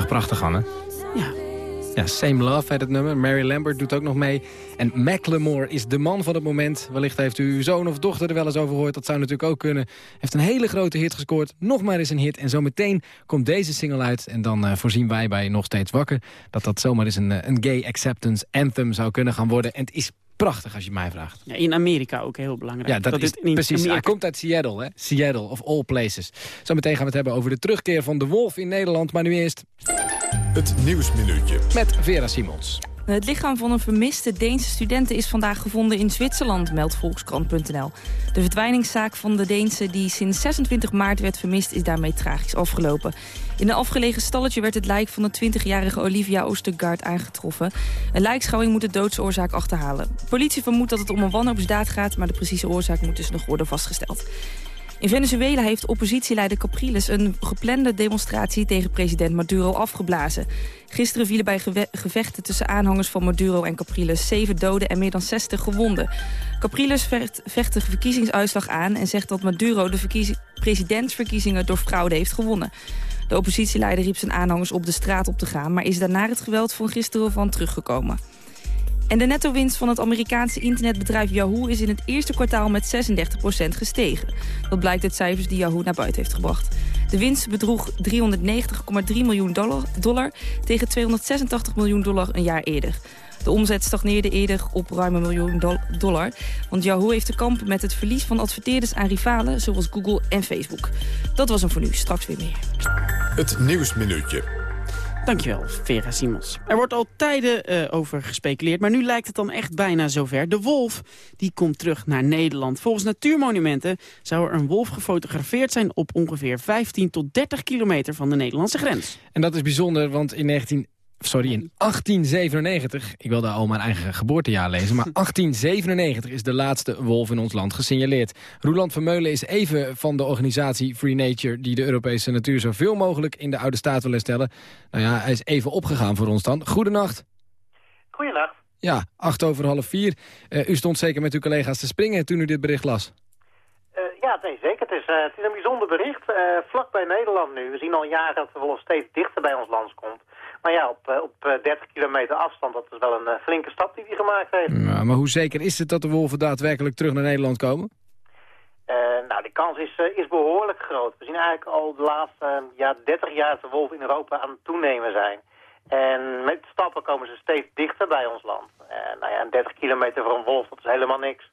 toch prachtig, Anne? Ja. Ja, Same Love heet het nummer. Mary Lambert doet ook nog mee. En Macklemore is de man van het moment. Wellicht heeft u uw zoon of dochter er wel eens over gehoord. Dat zou natuurlijk ook kunnen. Heeft een hele grote hit gescoord. Nog maar eens een hit. En zometeen komt deze single uit. En dan eh, voorzien wij bij Nog Steeds Wakker... dat dat zomaar eens een, eh, een gay acceptance anthem zou kunnen gaan worden. En het is prachtig als je mij vraagt. Ja, in Amerika ook heel belangrijk. Ja, dat, is het in precies. Hij komt uit Seattle, hè? Seattle, of all places. Zometeen gaan we het hebben over de terugkeer van de wolf in Nederland. Maar nu eerst Het Nieuwsminuutje. met Vera Simons. Het lichaam van een vermiste Deense studenten is vandaag gevonden in Zwitserland, meldt Volkskrant.nl. De verdwijningszaak van de Deense die sinds 26 maart werd vermist is daarmee tragisch afgelopen. In een afgelegen stalletje werd het lijk van de 20-jarige Olivia Oostergaard aangetroffen. Een lijkschouwing moet de doodsoorzaak achterhalen. Politie vermoedt dat het om een wanhoopsdaad gaat, maar de precieze oorzaak moet dus nog worden vastgesteld. In Venezuela heeft oppositieleider Capriles een geplande demonstratie tegen president Maduro afgeblazen. Gisteren vielen bij gevechten tussen aanhangers van Maduro en Capriles zeven doden en meer dan 60 gewonden. Capriles vecht, vecht de verkiezingsuitslag aan en zegt dat Maduro de verkiezi- presidentsverkiezingen door fraude heeft gewonnen. De oppositieleider riep zijn aanhangers op de straat op te gaan, maar is daarna het geweld van gisteren van teruggekomen. En de netto-winst van het Amerikaanse internetbedrijf Yahoo is in het eerste kwartaal met 36% gestegen. Dat blijkt uit cijfers die Yahoo naar buiten heeft gebracht. De winst bedroeg 390,3 miljoen dollar, dollar tegen 286 miljoen dollar een jaar eerder. De omzet stagneerde eerder op ruim een miljoen dol- dollar. Want Yahoo heeft te kampen met het verlies van adverteerders aan rivalen... zoals Google en Facebook. Dat was hem voor nu. Straks weer meer. Het Nieuwsminuutje. Dankjewel, Vera Simons. Er wordt al tijden eh, over gespeculeerd, maar nu lijkt het dan echt bijna zover. De wolf die komt terug naar Nederland. Volgens Natuurmonumenten zou er een wolf gefotografeerd zijn... op ongeveer 15 tot 30 kilometer van de Nederlandse grens. En dat is bijzonder, want in 19... Sorry, in 1897, ik wilde al mijn eigen geboortejaar lezen... maar *laughs* 1897 is de laatste wolf in ons land gesignaleerd. Roeland Vermeulen is even van de organisatie Free Nature... die de Europese natuur zoveel mogelijk in de oude staat wil herstellen. Nou ja, hij is even opgegaan voor ons dan. Goedenacht. Goedenacht. Ja, acht over half vier. Eh, u stond zeker met uw collega's te springen toen u dit bericht las. Eh, ja, nee, zeker. Het is, eh, het is een bijzonder bericht. eh vlak bij Nederland nu. We zien al jaren dat de wolf steeds dichter bij ons land komt. Maar ja, op, eh, op eh, 30 kilometer afstand, dat is wel een eh, flinke stap die hij gemaakt heeft. Maar hoe zeker is het dat de wolven daadwerkelijk terug naar Nederland komen? Eh, nou, die kans is, eh, is behoorlijk groot. We zien eigenlijk al de laatste eh, ja, 30 jaar dat de wolven in Europa aan het toenemen zijn. En met stappen komen ze steeds dichter bij ons land. Nou ja, een 30 kilometer voor een wolf, dat is helemaal niks.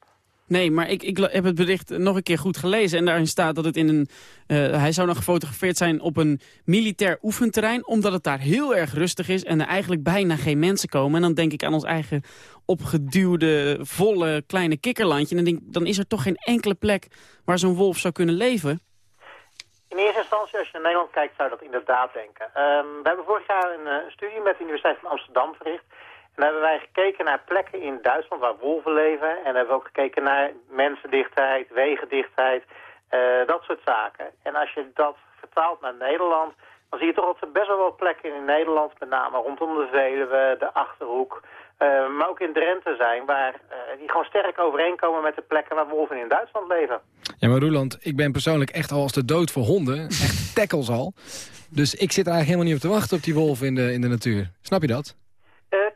Nee, maar ik, ik heb het bericht nog een keer goed gelezen. En daarin staat dat het in een... eh, hij zou nog gefotografeerd zijn op een militair oefenterrein... omdat het daar heel erg rustig is en er eigenlijk bijna geen mensen komen. En dan denk ik aan ons eigen opgeduwde, volle, kleine kikkerlandje. En dan, denk, dan is er toch geen enkele plek waar zo'n wolf zou kunnen leven. In eerste instantie, als je naar Nederland kijkt, zou je dat inderdaad denken. Ehm, we hebben vorig jaar een eh, studie met de Universiteit van Amsterdam verricht. En hebben wij gekeken naar plekken in Duitsland waar wolven leven. En hebben we ook gekeken naar mensendichtheid, wegendichtheid, eh, dat soort zaken. En als je dat vertaalt naar Nederland, dan zie je toch dat er best wel wat plekken in Nederland, met name rondom de Veluwe, de Achterhoek, eh, maar ook in Drenthe zijn, waar eh, die gewoon sterk overeenkomen met de plekken waar wolven in Duitsland leven. Ja, maar Roeland, ik ben persoonlijk echt al als de dood voor honden. Echt *laughs* tackles al. Dus ik zit er eigenlijk helemaal niet op te wachten op die wolven in de, in de natuur. Snap je dat?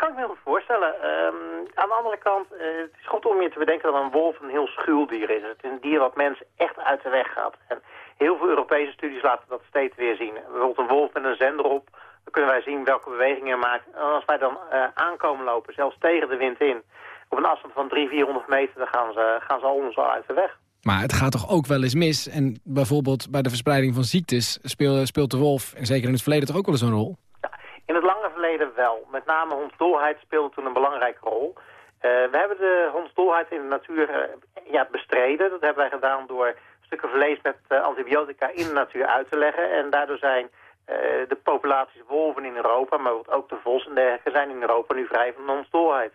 Kan ik me heel goed voorstellen. Ehm, aan de andere kant, eh, het is goed om je te bedenken dat een wolf een heel schuw dier is. Het is een dier wat mensen echt uit de weg gaat. En heel veel Europese studies laten dat steeds weer zien. Bijvoorbeeld een wolf met een zender op, dan kunnen wij zien welke bewegingen hij maakt. En als wij dan eh, aankomen lopen, zelfs tegen de wind in, op een afstand van 300, 400 meter, dan gaan ze, gaan ze al ons al uit de weg. Maar het gaat toch ook wel eens mis. En bijvoorbeeld bij de verspreiding van ziektes speel- speelt de wolf, en zeker in het verleden, toch ook wel eens een rol? In het lange verleden wel. Met name hondsdolheid speelde toen een belangrijke rol. Eh, we hebben de hondsdolheid in de natuur eh, ja, bestreden. Dat hebben wij gedaan door stukken vlees met eh, antibiotica in de natuur uit te leggen. En daardoor zijn de populaties wolven in Europa, maar ook de vos en dergelijke, zijn in Europa nu vrij van hondsdolheid.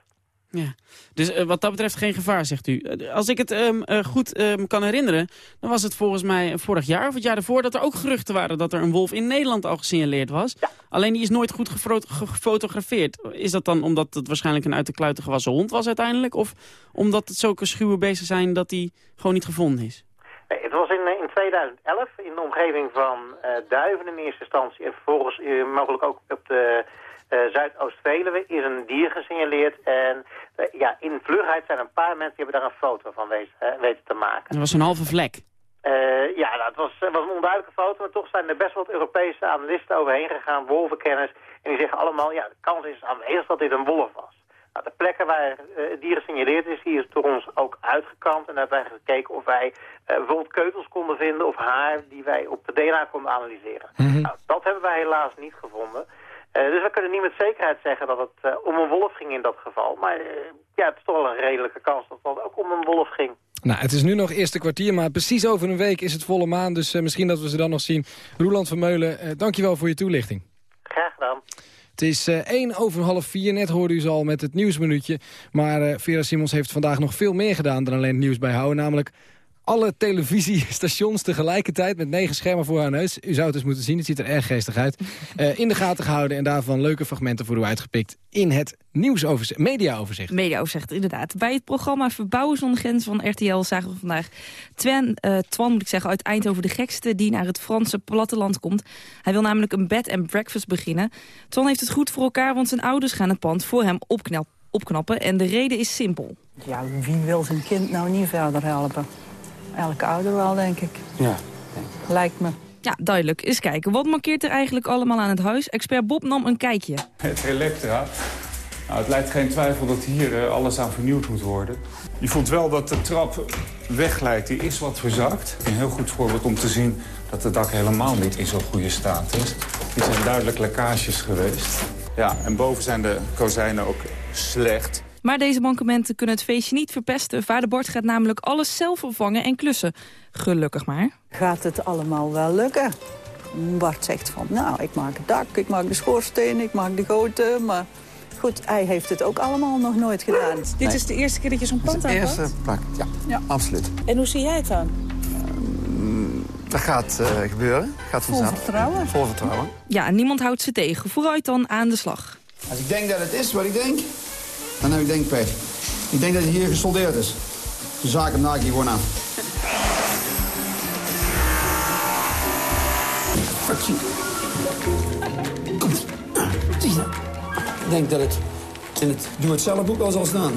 Ja. Dus eh, wat dat betreft geen gevaar, zegt u. Eh, Als ik het ehm, eh, goed ehm, kan herinneren, dan was het volgens mij vorig jaar of het jaar ervoor... dat er ook geruchten waren dat er een wolf in Nederland al gesignaleerd was. Alleen die is nooit goed gefotografeerd. Is dat dan omdat het waarschijnlijk een uit de kluiten gewassen hond was uiteindelijk? Of omdat het zulke schuwe beesten zijn dat die gewoon niet gevonden is? Nee, het was in, in 2011 in de omgeving van Duiven in eerste instantie... en vervolgens mogelijk ook op de Zuidoost-Veluwe is een dier gesignaleerd. En eh, ja, in vlugheid zijn een paar mensen die hebben daar een foto van wezen, eh, weten te maken. Er was een halve vlek. Eh, ja, het was, was een onduidelijke foto, maar toch zijn er best wat Europese analisten overheen gegaan, wolvenkenners. En die zeggen allemaal, ja, de kans is aanwezig dat dit een wolf was. Nou, de plekken waar eh, het dier gesignaleerd is, die is door ons ook uitgekant. En daar hebben wij gekeken of wij eh, bijvoorbeeld keutels konden vinden of haar die wij op de DNA konden analyseren. Nou, dat hebben wij helaas niet gevonden. Eh, dus we kunnen niet met zekerheid zeggen dat het eh, om een wolf ging in dat geval. Maar eh, ja, het is toch wel een redelijke kans dat het ook om een wolf ging. Nou, het is nu nog eerste kwartier, maar precies over een week is het volle maan. Dus misschien dat we ze dan nog zien. Roeland Vermeulen, eh, dankjewel voor je toelichting. Graag gedaan. Het is 1 over half 4, net hoorde u ze al met het nieuwsminuutje. Maar Vera Simons heeft vandaag nog veel meer gedaan dan alleen het nieuws bijhouden. Namelijk alle televisiestations tegelijkertijd met negen schermen voor haar neus. U zou het dus moeten zien, het ziet er erg geestig uit. *laughs* Eh, in de gaten gehouden en daarvan leuke fragmenten voor u uitgepikt... in het nieuwsoverzicht, mediaoverzicht. Mediaoverzicht, inderdaad. Bij het programma Verbouwen zonder grens van RTL zagen we vandaag Twan, eh, Twan, moet ik zeggen, uit Eindhoven de gekste die naar het Franse platteland komt. Hij wil namelijk een bed and breakfast beginnen. Twan heeft het goed voor elkaar, want zijn ouders gaan het pand voor hem opknap, opknappen. En de reden is simpel. Ja, wie wil zijn kind nou niet verder helpen? Elke ouder wel, denk ik. Ja. Lijkt me. Ja, duidelijk. Eens kijken. Wat markeert er eigenlijk allemaal aan het huis? Expert Bob nam een kijkje. Het Elektra. Nou, het lijkt geen twijfel dat hier eh, alles aan vernieuwd moet worden. Je voelt wel dat de trap wegleidt. Die is wat verzakt. Een heel goed voorbeeld om te zien dat het dak helemaal niet in zo'n goede staat is. Er zijn duidelijk lekkages geweest. Ja, en boven zijn de kozijnen ook slecht. Maar deze mankementen kunnen het feestje niet verpesten. Vader Bart gaat namelijk alles zelf vervangen en klussen. Gelukkig maar. Gaat het allemaal wel lukken? Bart zegt van, nou, ik maak het dak, ik maak de schoorsteen, ik maak de goten, maar... Goed, hij heeft het ook allemaal nog nooit gedaan. Dit is de eerste keer dat je zo'n pand De aanpakt? eerste plak, ja, Ja. absoluut. En hoe zie jij het dan? Dat gaat eh, gebeuren. Gaat Vol vanzelf. vertrouwen? Vol vertrouwen. Ja, niemand houdt ze tegen. Vooruit dan aan de slag. Als ik denk dat het is wat ik denk, dan heb ik denkpech. Ik denk dat het hier gesoldeerd is. De zaak hem hier gewoon aan. Fuck. Komt. Zie je? Ik denk dat het in het doe-het-zelf-boek al zal staan.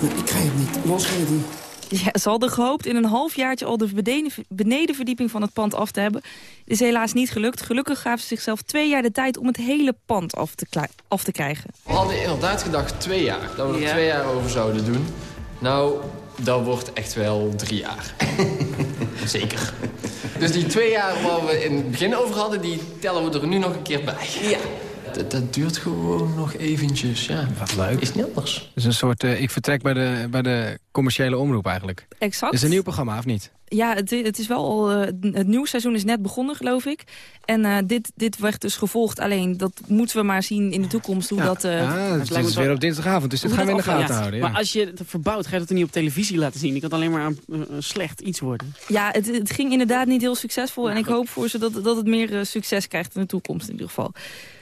Ik krijg het niet. Los niet. *laughs* Ja, ze hadden gehoopt in een halfjaartje al de beneden- benedenverdieping van het pand af te hebben. Het is helaas niet gelukt. Gelukkig gaven ze zichzelf twee jaar de tijd om het hele pand af te, klei- af te krijgen. We hadden inderdaad gedacht twee jaar, dat we er Ja. twee jaar over zouden doen. Nou, dat wordt echt wel drie jaar. *laughs* Zeker. Dus die twee jaar waar we in het begin over hadden, die tellen we er nu nog een keer bij. Ja. Dat, dat duurt gewoon nog eventjes, ja. Wat leuk. Is niet anders. Dus een soort, eh, ik vertrek bij de, bij de commerciële omroep eigenlijk. Exact. Is een nieuw programma, of niet? Ja, het, het is wel al, eh, het nieuwe seizoen is net begonnen, geloof ik. En eh, dit, dit werd dus gevolgd. Alleen, dat moeten we maar zien in de toekomst. Hoe dat, eh, ja, het lijkt me is wel- weer op dinsdagavond, dus dat Hoe gaan we in de gaten houden. Ja. Maar als je het verbouwt, ga je dat er niet op televisie laten zien. Ik kan het alleen maar een, slecht iets worden. Ja, het, het ging inderdaad niet heel succesvol. En ik hoop voor ze dat, dat het meer succes krijgt in de toekomst in ieder geval.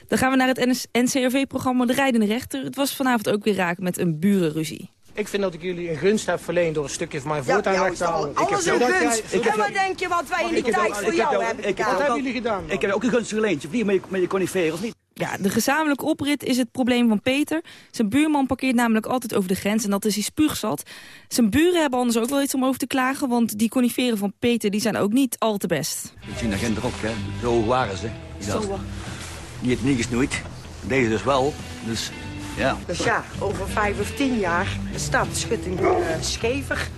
Dan gaan we naar het NCRV-programma De Rijdende Rechter. Het was vanavond ook weer raak met een burenruzie. Ik vind dat ik jullie een gunst heb verleend door een stukje van mijn voortuin weg te al halen. alles een Dat gunst. jij- ik En heb- wat denk je wat wij in die Ik heb tijd voor ik heb jou hebben ik heb- gedaan? Wat hebben jullie gedaan? Ik heb ook een gunst geleend. Je vliegt met je, coniferen, of niet? Ja, de gezamenlijke oprit is het probleem van Peter. Zijn buurman parkeert namelijk altijd over de grens en dat is hij spuugzat. Zijn buren hebben anders ook wel iets om over te klagen... want die coniferen van Peter die zijn ook niet al te best. Je ziet daar geen druk, hè. Zo hoog waren ze. Zo dat. hoog. Die heeft niet gesnoeid. Deze dus wel. Dus, ja. Dus ja, over vijf of tien jaar staat de schutting eh, schever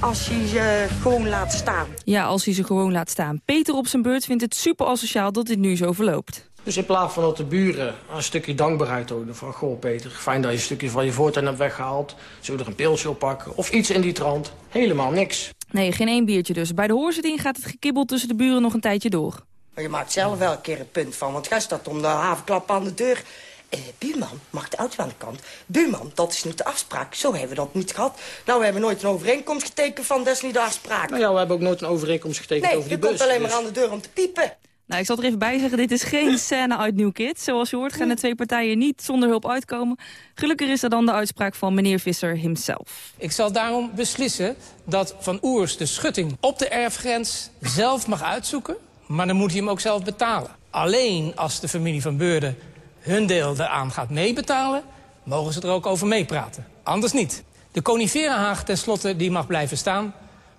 als je ze gewoon laat staan. Ja, als hij ze gewoon laat staan. Peter op zijn beurt vindt het super asociaal dat dit nu zo verloopt. Dus in plaats van dat de buren een stukje dankbaarheid tonen van... Goh Peter, fijn dat je een stukje van je voortuin hebt weggehaald. Zullen we er een pilsje op pakken? Of iets in die trant. Helemaal niks. Nee, geen één biertje dus. Bij de hoorzitting gaat het gekibbel tussen de buren nog een tijdje door. Maar je maakt zelf wel een keer het punt van, want gij staat om de havenklap aan de deur. Eh, buurman, mag de auto aan de kant? Buurman, dat is niet de afspraak. Zo hebben we dat niet gehad. Nou, we hebben nooit een overeenkomst getekend van, dat is niet de afspraak. Nou ja, we hebben ook nooit een overeenkomst getekend nee, over die je komt bus. alleen maar dus- aan de deur om te piepen. Nou, ik zal er even bij zeggen, dit is geen *laughs* scène uit New Kids. Zoals je hoort gaan de twee partijen niet zonder hulp uitkomen. Gelukkig is er dan de uitspraak van meneer Visser himself. Ik zal daarom beslissen dat Van Oers de schutting op de erfgrens zelf mag uitzoeken. Maar dan moet hij hem ook zelf betalen. Alleen als de familie van Beurden hun deel eraan gaat meebetalen... mogen ze er ook over meepraten. Anders niet. De coniferenhaag tenslotte die mag blijven staan...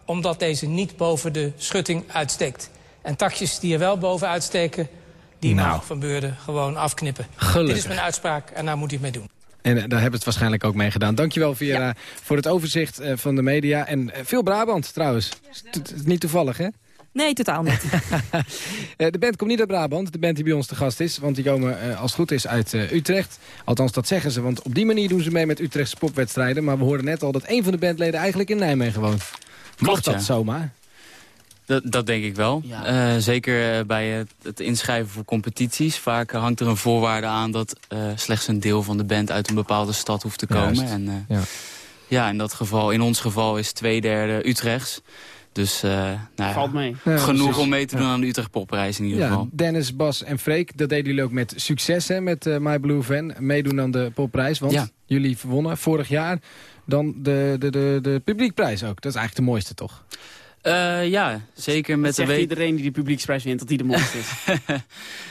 omdat deze niet boven de schutting uitsteekt. En takjes die er wel boven uitsteken... die Nou. mag Van Beurden gewoon afknippen. Gelukkig. Dit is mijn uitspraak en daar moet hij het mee doen. En eh, daar hebben we het waarschijnlijk ook mee gedaan. Dankjewel Vera voor het overzicht eh, van de media. En eh, veel Brabant trouwens. Het is niet toevallig hè? Nee, totaal niet. *laughs* Eh, de band komt niet uit Brabant, de band die bij ons te gast is. Want die komen, eh, als het goed is, uit eh, Utrecht. Althans, dat zeggen ze, want op die manier doen ze mee met Utrechtse popwedstrijden. Maar we hoorden net al dat een van de bandleden eigenlijk in Nijmegen woont. Mag Klopt, dat ja. zomaar? Dat, dat denk ik wel. Eh, zeker bij het, het inschrijven voor competities. Vaak hangt er een voorwaarde aan dat eh, slechts een deel van de band uit een bepaalde stad hoeft te komen. Juist. En, eh, Ja. ja, in dat geval, in ons geval is twee derde Utrechts. Dus eh, nou ja, Valt mee. Ja, genoeg precies. om mee te doen aan de Utrecht Popprijs in ieder Ja, geval. Dennis, Bas en Freek, dat deden jullie ook met succes hè, met eh, My Blue Van. Meedoen aan de popprijs, want Ja. jullie wonnen vorig jaar dan de, de, de, de publiekprijs ook. Dat is eigenlijk de mooiste toch? Eh, ja, zeker met de iedereen die de publieksprijs wint, dat die de mooiste is. *laughs*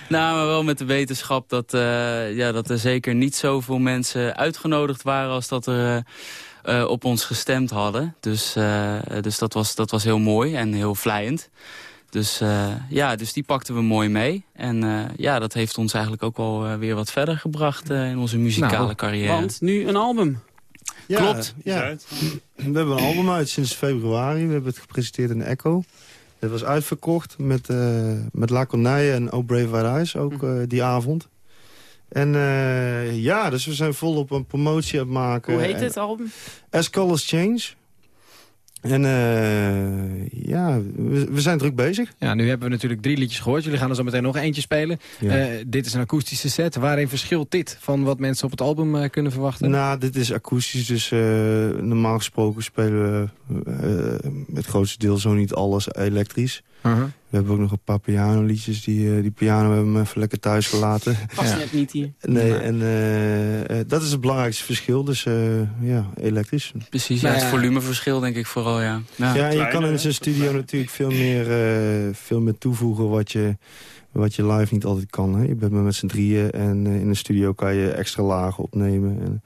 Nou, maar wel met de wetenschap dat, eh, ja, dat er zeker niet zoveel mensen uitgenodigd waren als dat er eh, op ons gestemd hadden. Dus, eh, dus dat, was, dat was heel mooi en heel vlijend. Dus eh, ja, dus die pakten we mooi mee. En eh, ja, dat heeft ons eigenlijk ook wel weer wat verder gebracht in onze muzikale Nou, carrière. Want nu een album. Ja, Klopt. Ja. We hebben een album uit sinds februari. We hebben het gepresenteerd in Echo. Het was uitverkocht met, eh met La Corneille en Oh Brave White Eyes ook Hm. eh, die avond. En eh, ja, dus we zijn volop een promotie aan het maken. Hoe heet het album? As Colors Change. En eh, ja, we, we zijn druk bezig. Ja, nu hebben we natuurlijk drie liedjes gehoord. Jullie gaan er zo meteen nog eentje spelen. Ja. Eh, dit is een akoestische set. Waarin verschilt dit van wat mensen op het album eh, kunnen verwachten? Nou, dit is akoestisch, dus eh, normaal gesproken spelen we het grootste deel, zo niet alles, elektrisch. Uh-huh. We hebben ook nog een paar pianoliedjes. Die, eh, die piano hebben we even lekker thuis gelaten. Past net niet hier. Nee, en eh, eh, dat is het belangrijkste verschil. Dus eh, ja, elektrisch. Precies, ja, het volumeverschil denk ik vooral, ja. Ja, je kan in zijn studio natuurlijk veel meer, eh, veel meer toevoegen wat je, wat je live niet altijd kan. Hè? Je bent maar met z'n drieën en in de studio kan je extra lagen opnemen. En,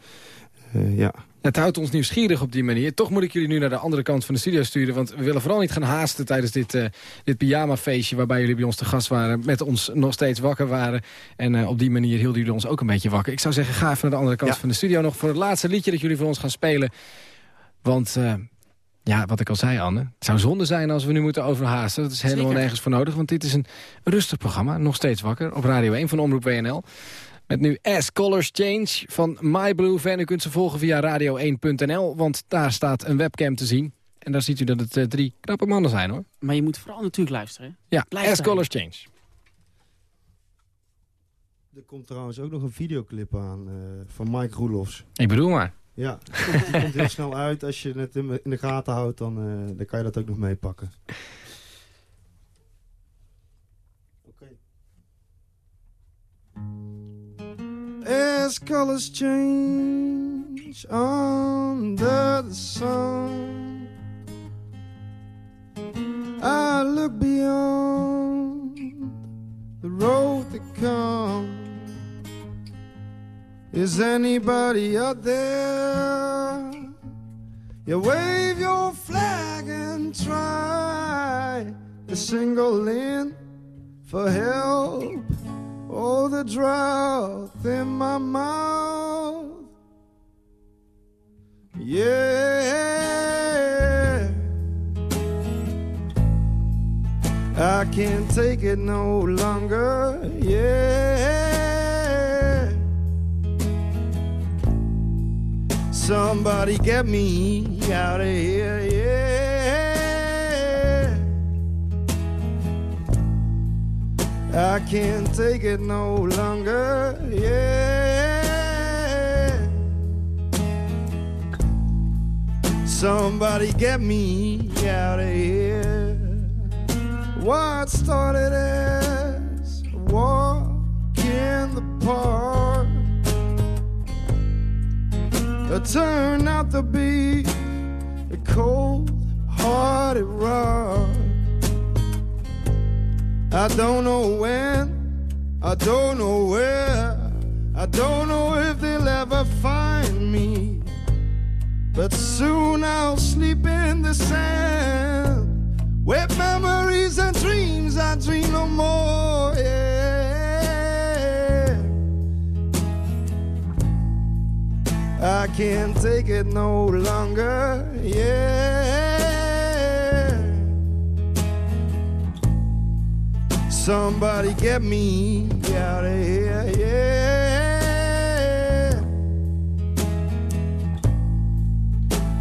eh, ja. Het houdt ons nieuwsgierig op die manier. Toch moet ik jullie nu naar de andere kant van de studio sturen. Want we willen vooral niet gaan haasten tijdens dit, eh dit pyjamafeestje... waarbij jullie bij ons te gast waren, met ons nog steeds wakker waren. En eh, op die manier hielden jullie ons ook een beetje wakker. Ik zou zeggen, ga even naar de andere kant van de studio nog... voor het laatste liedje dat jullie voor ons gaan spelen. Want... eh, ja, wat ik al zei, Anne. Het zou zonde zijn als we nu moeten overhaasten. Dat is helemaal Zeker. nergens voor nodig. Want dit is een rustig programma. Nog steeds wakker. Op Radio 1 van Omroep WNL. Met nu As Colors Change van My Blue Van. U kunt ze volgen via radio1.nl. Want daar staat een webcam te zien. En daar ziet u dat het eh, drie knappe mannen zijn, hoor. Maar je moet vooral natuurlijk luisteren. Ja, As. Colors Change. Er komt trouwens ook nog een videoclip aan eh, van Mike Roelofs. Ik bedoel maar. Ja, die *laughs* komt, die komt heel snel uit. Als je het in in de gaten houdt, dan, eh, dan kan je dat ook nog meepakken. As colors change under the sun, I look beyond the road that comes. Is anybody out there? You wave your flag and try to single in for help. Oh, the drought in my mouth. Yeah. I can't take it no longer. Yeah. Somebody get me out of here. Yeah. I can't take it no longer. Yeah. Somebody get me out of here. What started as a walk in the park turned out to be a cold-hearted rock. I don't know when, I don't know where, I don't know if they'll ever find me. But soon I'll sleep in the sand with memories and dreams I dream no more. Yeah. I can't take it no longer. Yeah. Somebody get me out of here. Yeah.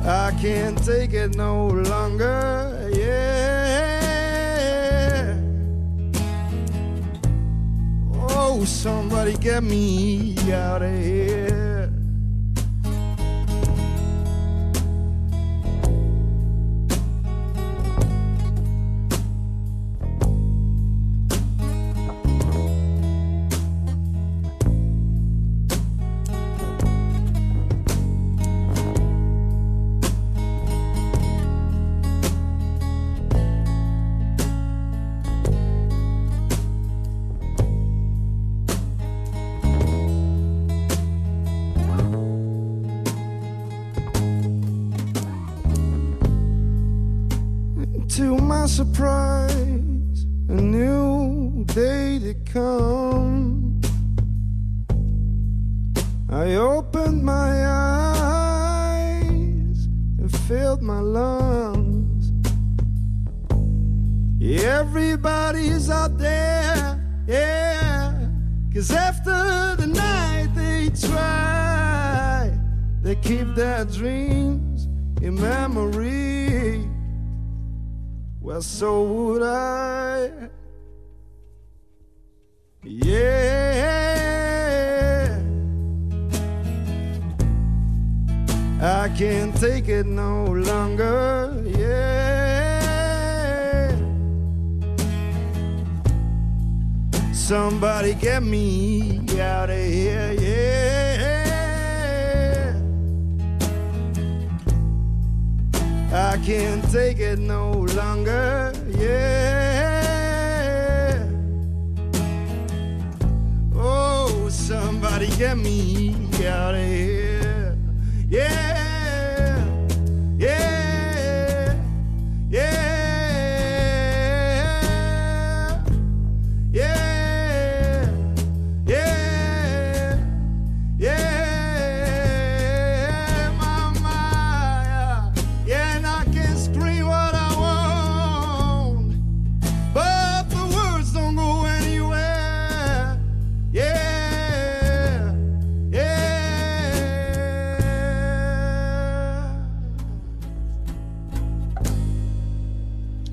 I can't take it no longer. Yeah. Oh, somebody get me out of here. I opened my eyes and filled my lungs. Everybody's out there, yeah. Cause after the night they try, they keep their dreams in memory. Well, so would I. Yeah. I can't take it no longer. Yeah. Somebody get me out of here. Yeah. I can't take it no longer. Yeah. Oh, somebody get me out of here. Yeah.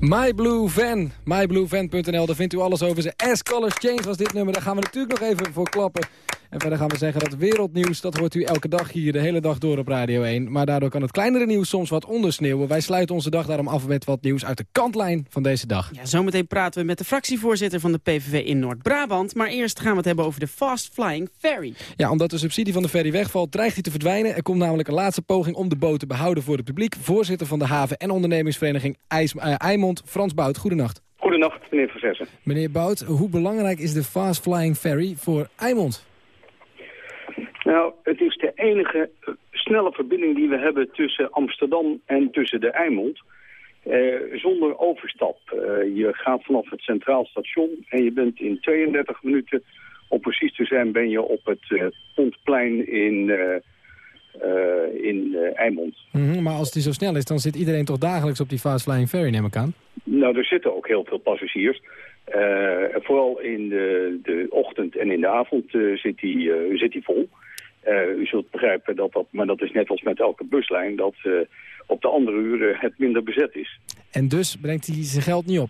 My Blue Van, mybluevan.nl, daar vindt u alles over. Ze As Colors Change was dit nummer, daar gaan we natuurlijk nog even voor klappen. En verder gaan we zeggen dat wereldnieuws, dat hoort u elke dag hier, de hele dag door op Radio 1. Maar daardoor kan het kleinere nieuws soms wat ondersneeuwen. Wij sluiten onze dag daarom af met wat nieuws uit de kantlijn van deze dag. Ja, zometeen praten we met de fractievoorzitter van de PVV in Noord-Brabant. Maar eerst gaan we het hebben over de Fast Flying Ferry. Ja, omdat de subsidie van de ferry wegvalt, dreigt hij te verdwijnen. Er komt namelijk een laatste poging om de boot te behouden voor het publiek. Voorzitter van de haven- en ondernemingsvereniging IJs, uh, Eimond, Frans Bout. Goedenacht. Goedenacht, meneer Van Zessen. Meneer Bout, hoe belangrijk is de Fast Flying Ferry voor Eimond? Nou, het is de enige eh, snelle verbinding die we hebben tussen Amsterdam en tussen de Eimond. Eh, zonder overstap. Eh, je gaat vanaf het Centraal Station en je bent in 32 minuten, om precies te zijn, ben je op het uh, Pontplein in, in Eimond. Mm -hmm, maar als die zo snel is, dan zit iedereen toch dagelijks op die Fast Flying Ferry, neem ik aan? Nou, er zitten ook heel veel passagiers. vooral in de, de ochtend en in de avond zit die, zit die vol. Uh, u zult begrijpen dat dat, maar dat is net als met elke buslijn, dat uh, op de andere uren het minder bezet is. En dus brengt hij zijn geld niet op?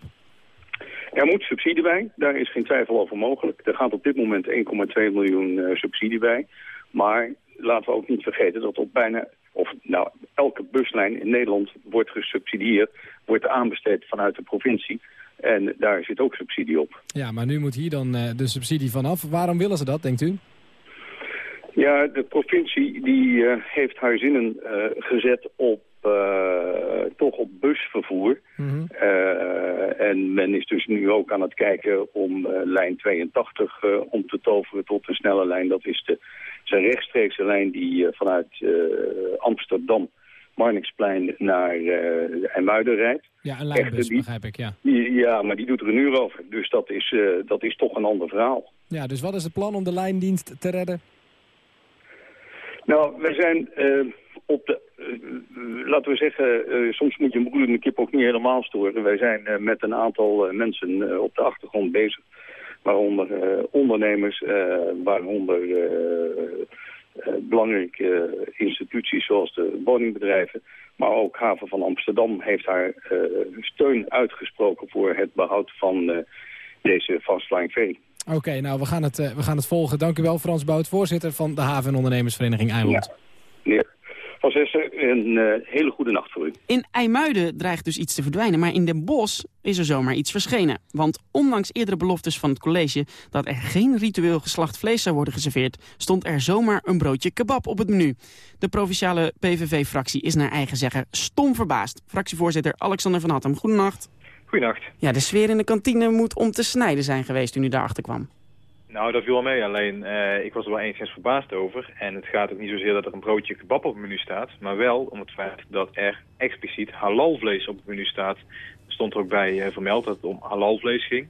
Er moet subsidie bij, daar is geen twijfel over mogelijk. Er gaat op dit moment 1,2 miljoen uh, subsidie bij. Maar laten we ook niet vergeten dat op bijna, of nou, elke buslijn in Nederland wordt gesubsidieerd, wordt aanbesteed vanuit de provincie. En daar zit ook subsidie op. Ja, maar nu moet hier dan de subsidie vanaf. Waarom willen ze dat, denkt u? Ja, de provincie die uh, heeft haar zinnen uh, gezet op uh, toch op busvervoer. Mm -hmm. en men is dus nu ook aan het kijken om lijn 82 om te toveren tot een snelle lijn. Dat is de, een rechtstreekse lijn die vanuit Amsterdam, Marnixplein naar uh, IJmuiden rijdt. Ja, een lijnbus, die, begrijp ik, ja. Die, ja, maar die doet er een uur over. Dus dat is, dat is toch een ander verhaal. Ja, dus wat is het plan om de lijndienst te redden? Nou, wij zijn uh, op de, uh, laten we zeggen, uh, soms moet je een broedende kip ook niet helemaal storen. Wij zijn met een aantal mensen op de achtergrond bezig. Waaronder ondernemers, waaronder belangrijke instituties zoals de woningbedrijven. Maar ook Haven van Amsterdam heeft haar steun uitgesproken voor het behoud van deze fastline ferry. Oké, okay, nou, we gaan, het, uh, we gaan het volgen. Dank u wel, Frans Bout, voorzitter van de Haven- en Ondernemersvereniging Eimond. Ja, meneer Van Zessen, een uh, hele goede nacht voor u. In IJmuiden dreigt dus iets te verdwijnen, maar in Den Bosch is er zomaar iets verschenen. Want ondanks eerdere beloftes van het college dat er geen ritueel geslacht vlees zou worden geserveerd, stond er zomaar een broodje kebab op het menu. De provinciale PVV-fractie is naar eigen zeggen stom verbaasd. Fractievoorzitter Alexander van Hattem, goedenacht. Goedenacht. Ja, de sfeer in de kantine moet om te snijden zijn geweest toen u daarachter kwam. Nou, dat viel wel mee. Alleen, uh, ik was er wel enigszins verbaasd over. En het gaat ook niet zozeer dat er een broodje kebab op het menu staat. Maar wel om het feit dat er expliciet halalvlees op het menu staat. Er stond er ook bij uh, vermeld dat het om halalvlees ging.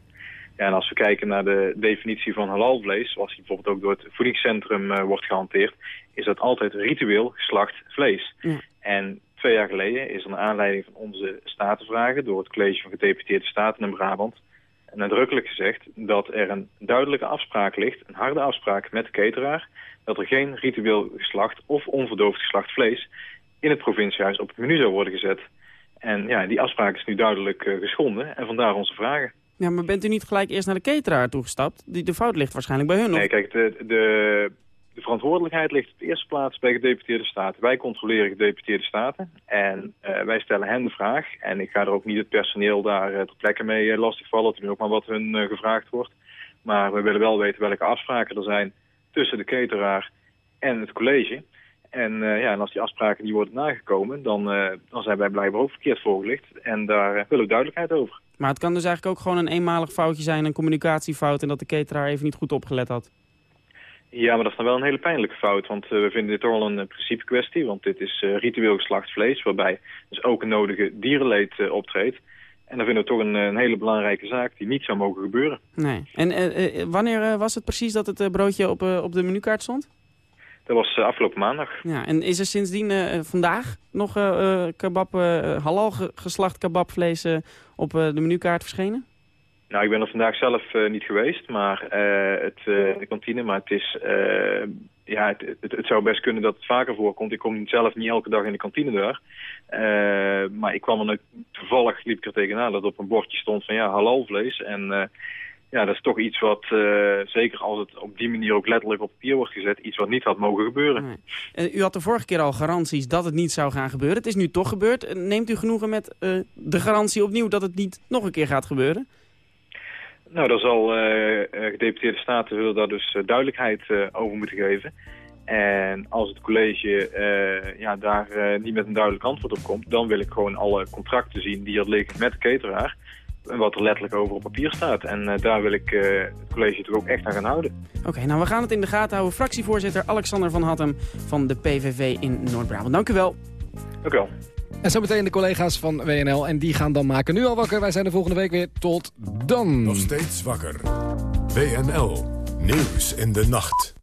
Ja, en als we kijken naar de definitie van halalvlees, zoals die bijvoorbeeld ook door het voedingscentrum uh, wordt gehanteerd, is dat altijd ritueel geslacht vlees. Ja. En twee jaar geleden is er naar aanleiding van onze statenvragen door het College van Gedeputeerde Staten in Brabant nadrukkelijk gezegd dat er een duidelijke afspraak ligt, een harde afspraak met de cateraar, dat er geen ritueel geslacht of onverdoofd geslacht vlees in het provinciehuis op het menu zou worden gezet. En ja, die afspraak is nu duidelijk uh, geschonden en vandaar onze vragen. Ja, maar bent u niet gelijk eerst naar de cateraar toegestapt? Die, de fout ligt waarschijnlijk bij hun, of? Nee, kijk, de, de, de verantwoordelijkheid ligt op de eerste plaats bij gedeputeerde staten. Wij controleren gedeputeerde staten en uh, wij stellen hen de vraag. En ik ga er ook niet het personeel daar uh, ter plekke mee uh, lastigvallen. Het is ook maar wat hun gevraagd wordt. Maar we willen wel weten welke afspraken er zijn tussen de cateraar en het college. En, ja, en als die afspraken niet worden nagekomen, dan, dan zijn wij blijkbaar ook verkeerd voorgelicht. En daar willen we duidelijkheid over. Maar het kan dus eigenlijk ook gewoon een eenmalig foutje zijn, een communicatiefout... en dat de cateraar even niet goed opgelet had. Ja, maar dat is dan wel een hele pijnlijke fout, want uh, we vinden dit toch wel een uh, principe kwestie. Want dit is uh, ritueel geslacht vlees, waarbij dus ook een nodige dierenleed optreedt. En dan vinden we toch een, een, hele belangrijke zaak die niet zou mogen gebeuren. Nee. En wanneer was het precies dat het broodje op, op de menukaart stond? Dat was afgelopen maandag. Ja, en is er sindsdien vandaag nog kebab, halal geslacht kebabvlees op de menukaart verschenen? Nou, ik ben er vandaag zelf uh, niet geweest, maar uh, het, uh, de kantine. Maar het is, ja, het, het, het, zou best kunnen dat het vaker voorkomt. Ik kom zelf niet elke dag in de kantine daar. Eh, maar ik kwam er nu, toevallig liep ik er tegenaan dat op een bordje stond van ja, halalvlees. En eh, ja, dat is toch iets wat, eh, zeker als het op die manier ook letterlijk op papier wordt gezet, iets wat niet had mogen gebeuren. Eh, u had de vorige keer al garanties dat het niet zou gaan gebeuren. Het is nu toch gebeurd. Eh, Neemt u genoegen met eh, de garantie opnieuw dat het niet nog een keer gaat gebeuren? Nou, daar zal eh, eh, gedeputeerde staten willen daar dus eh, duidelijkheid over moeten geven. En als het college ja, daar niet met een duidelijk antwoord op komt, dan wil ik gewoon alle contracten zien die er liggen met de cateraar. En wat er letterlijk over op papier staat. En daar wil ik het college toch ook echt aan gaan houden. Oké, nou we gaan het in de gaten houden. Fractievoorzitter Alexander van Hattem van de PVV in Noord-Brabant. Dank u wel. Dank u wel. En zometeen de collega's van WNL. En die gaan dan maken nu al wakker. Wij zijn de volgende week weer. Tot dan. Nog steeds wakker. WNL. Nieuws in de nacht.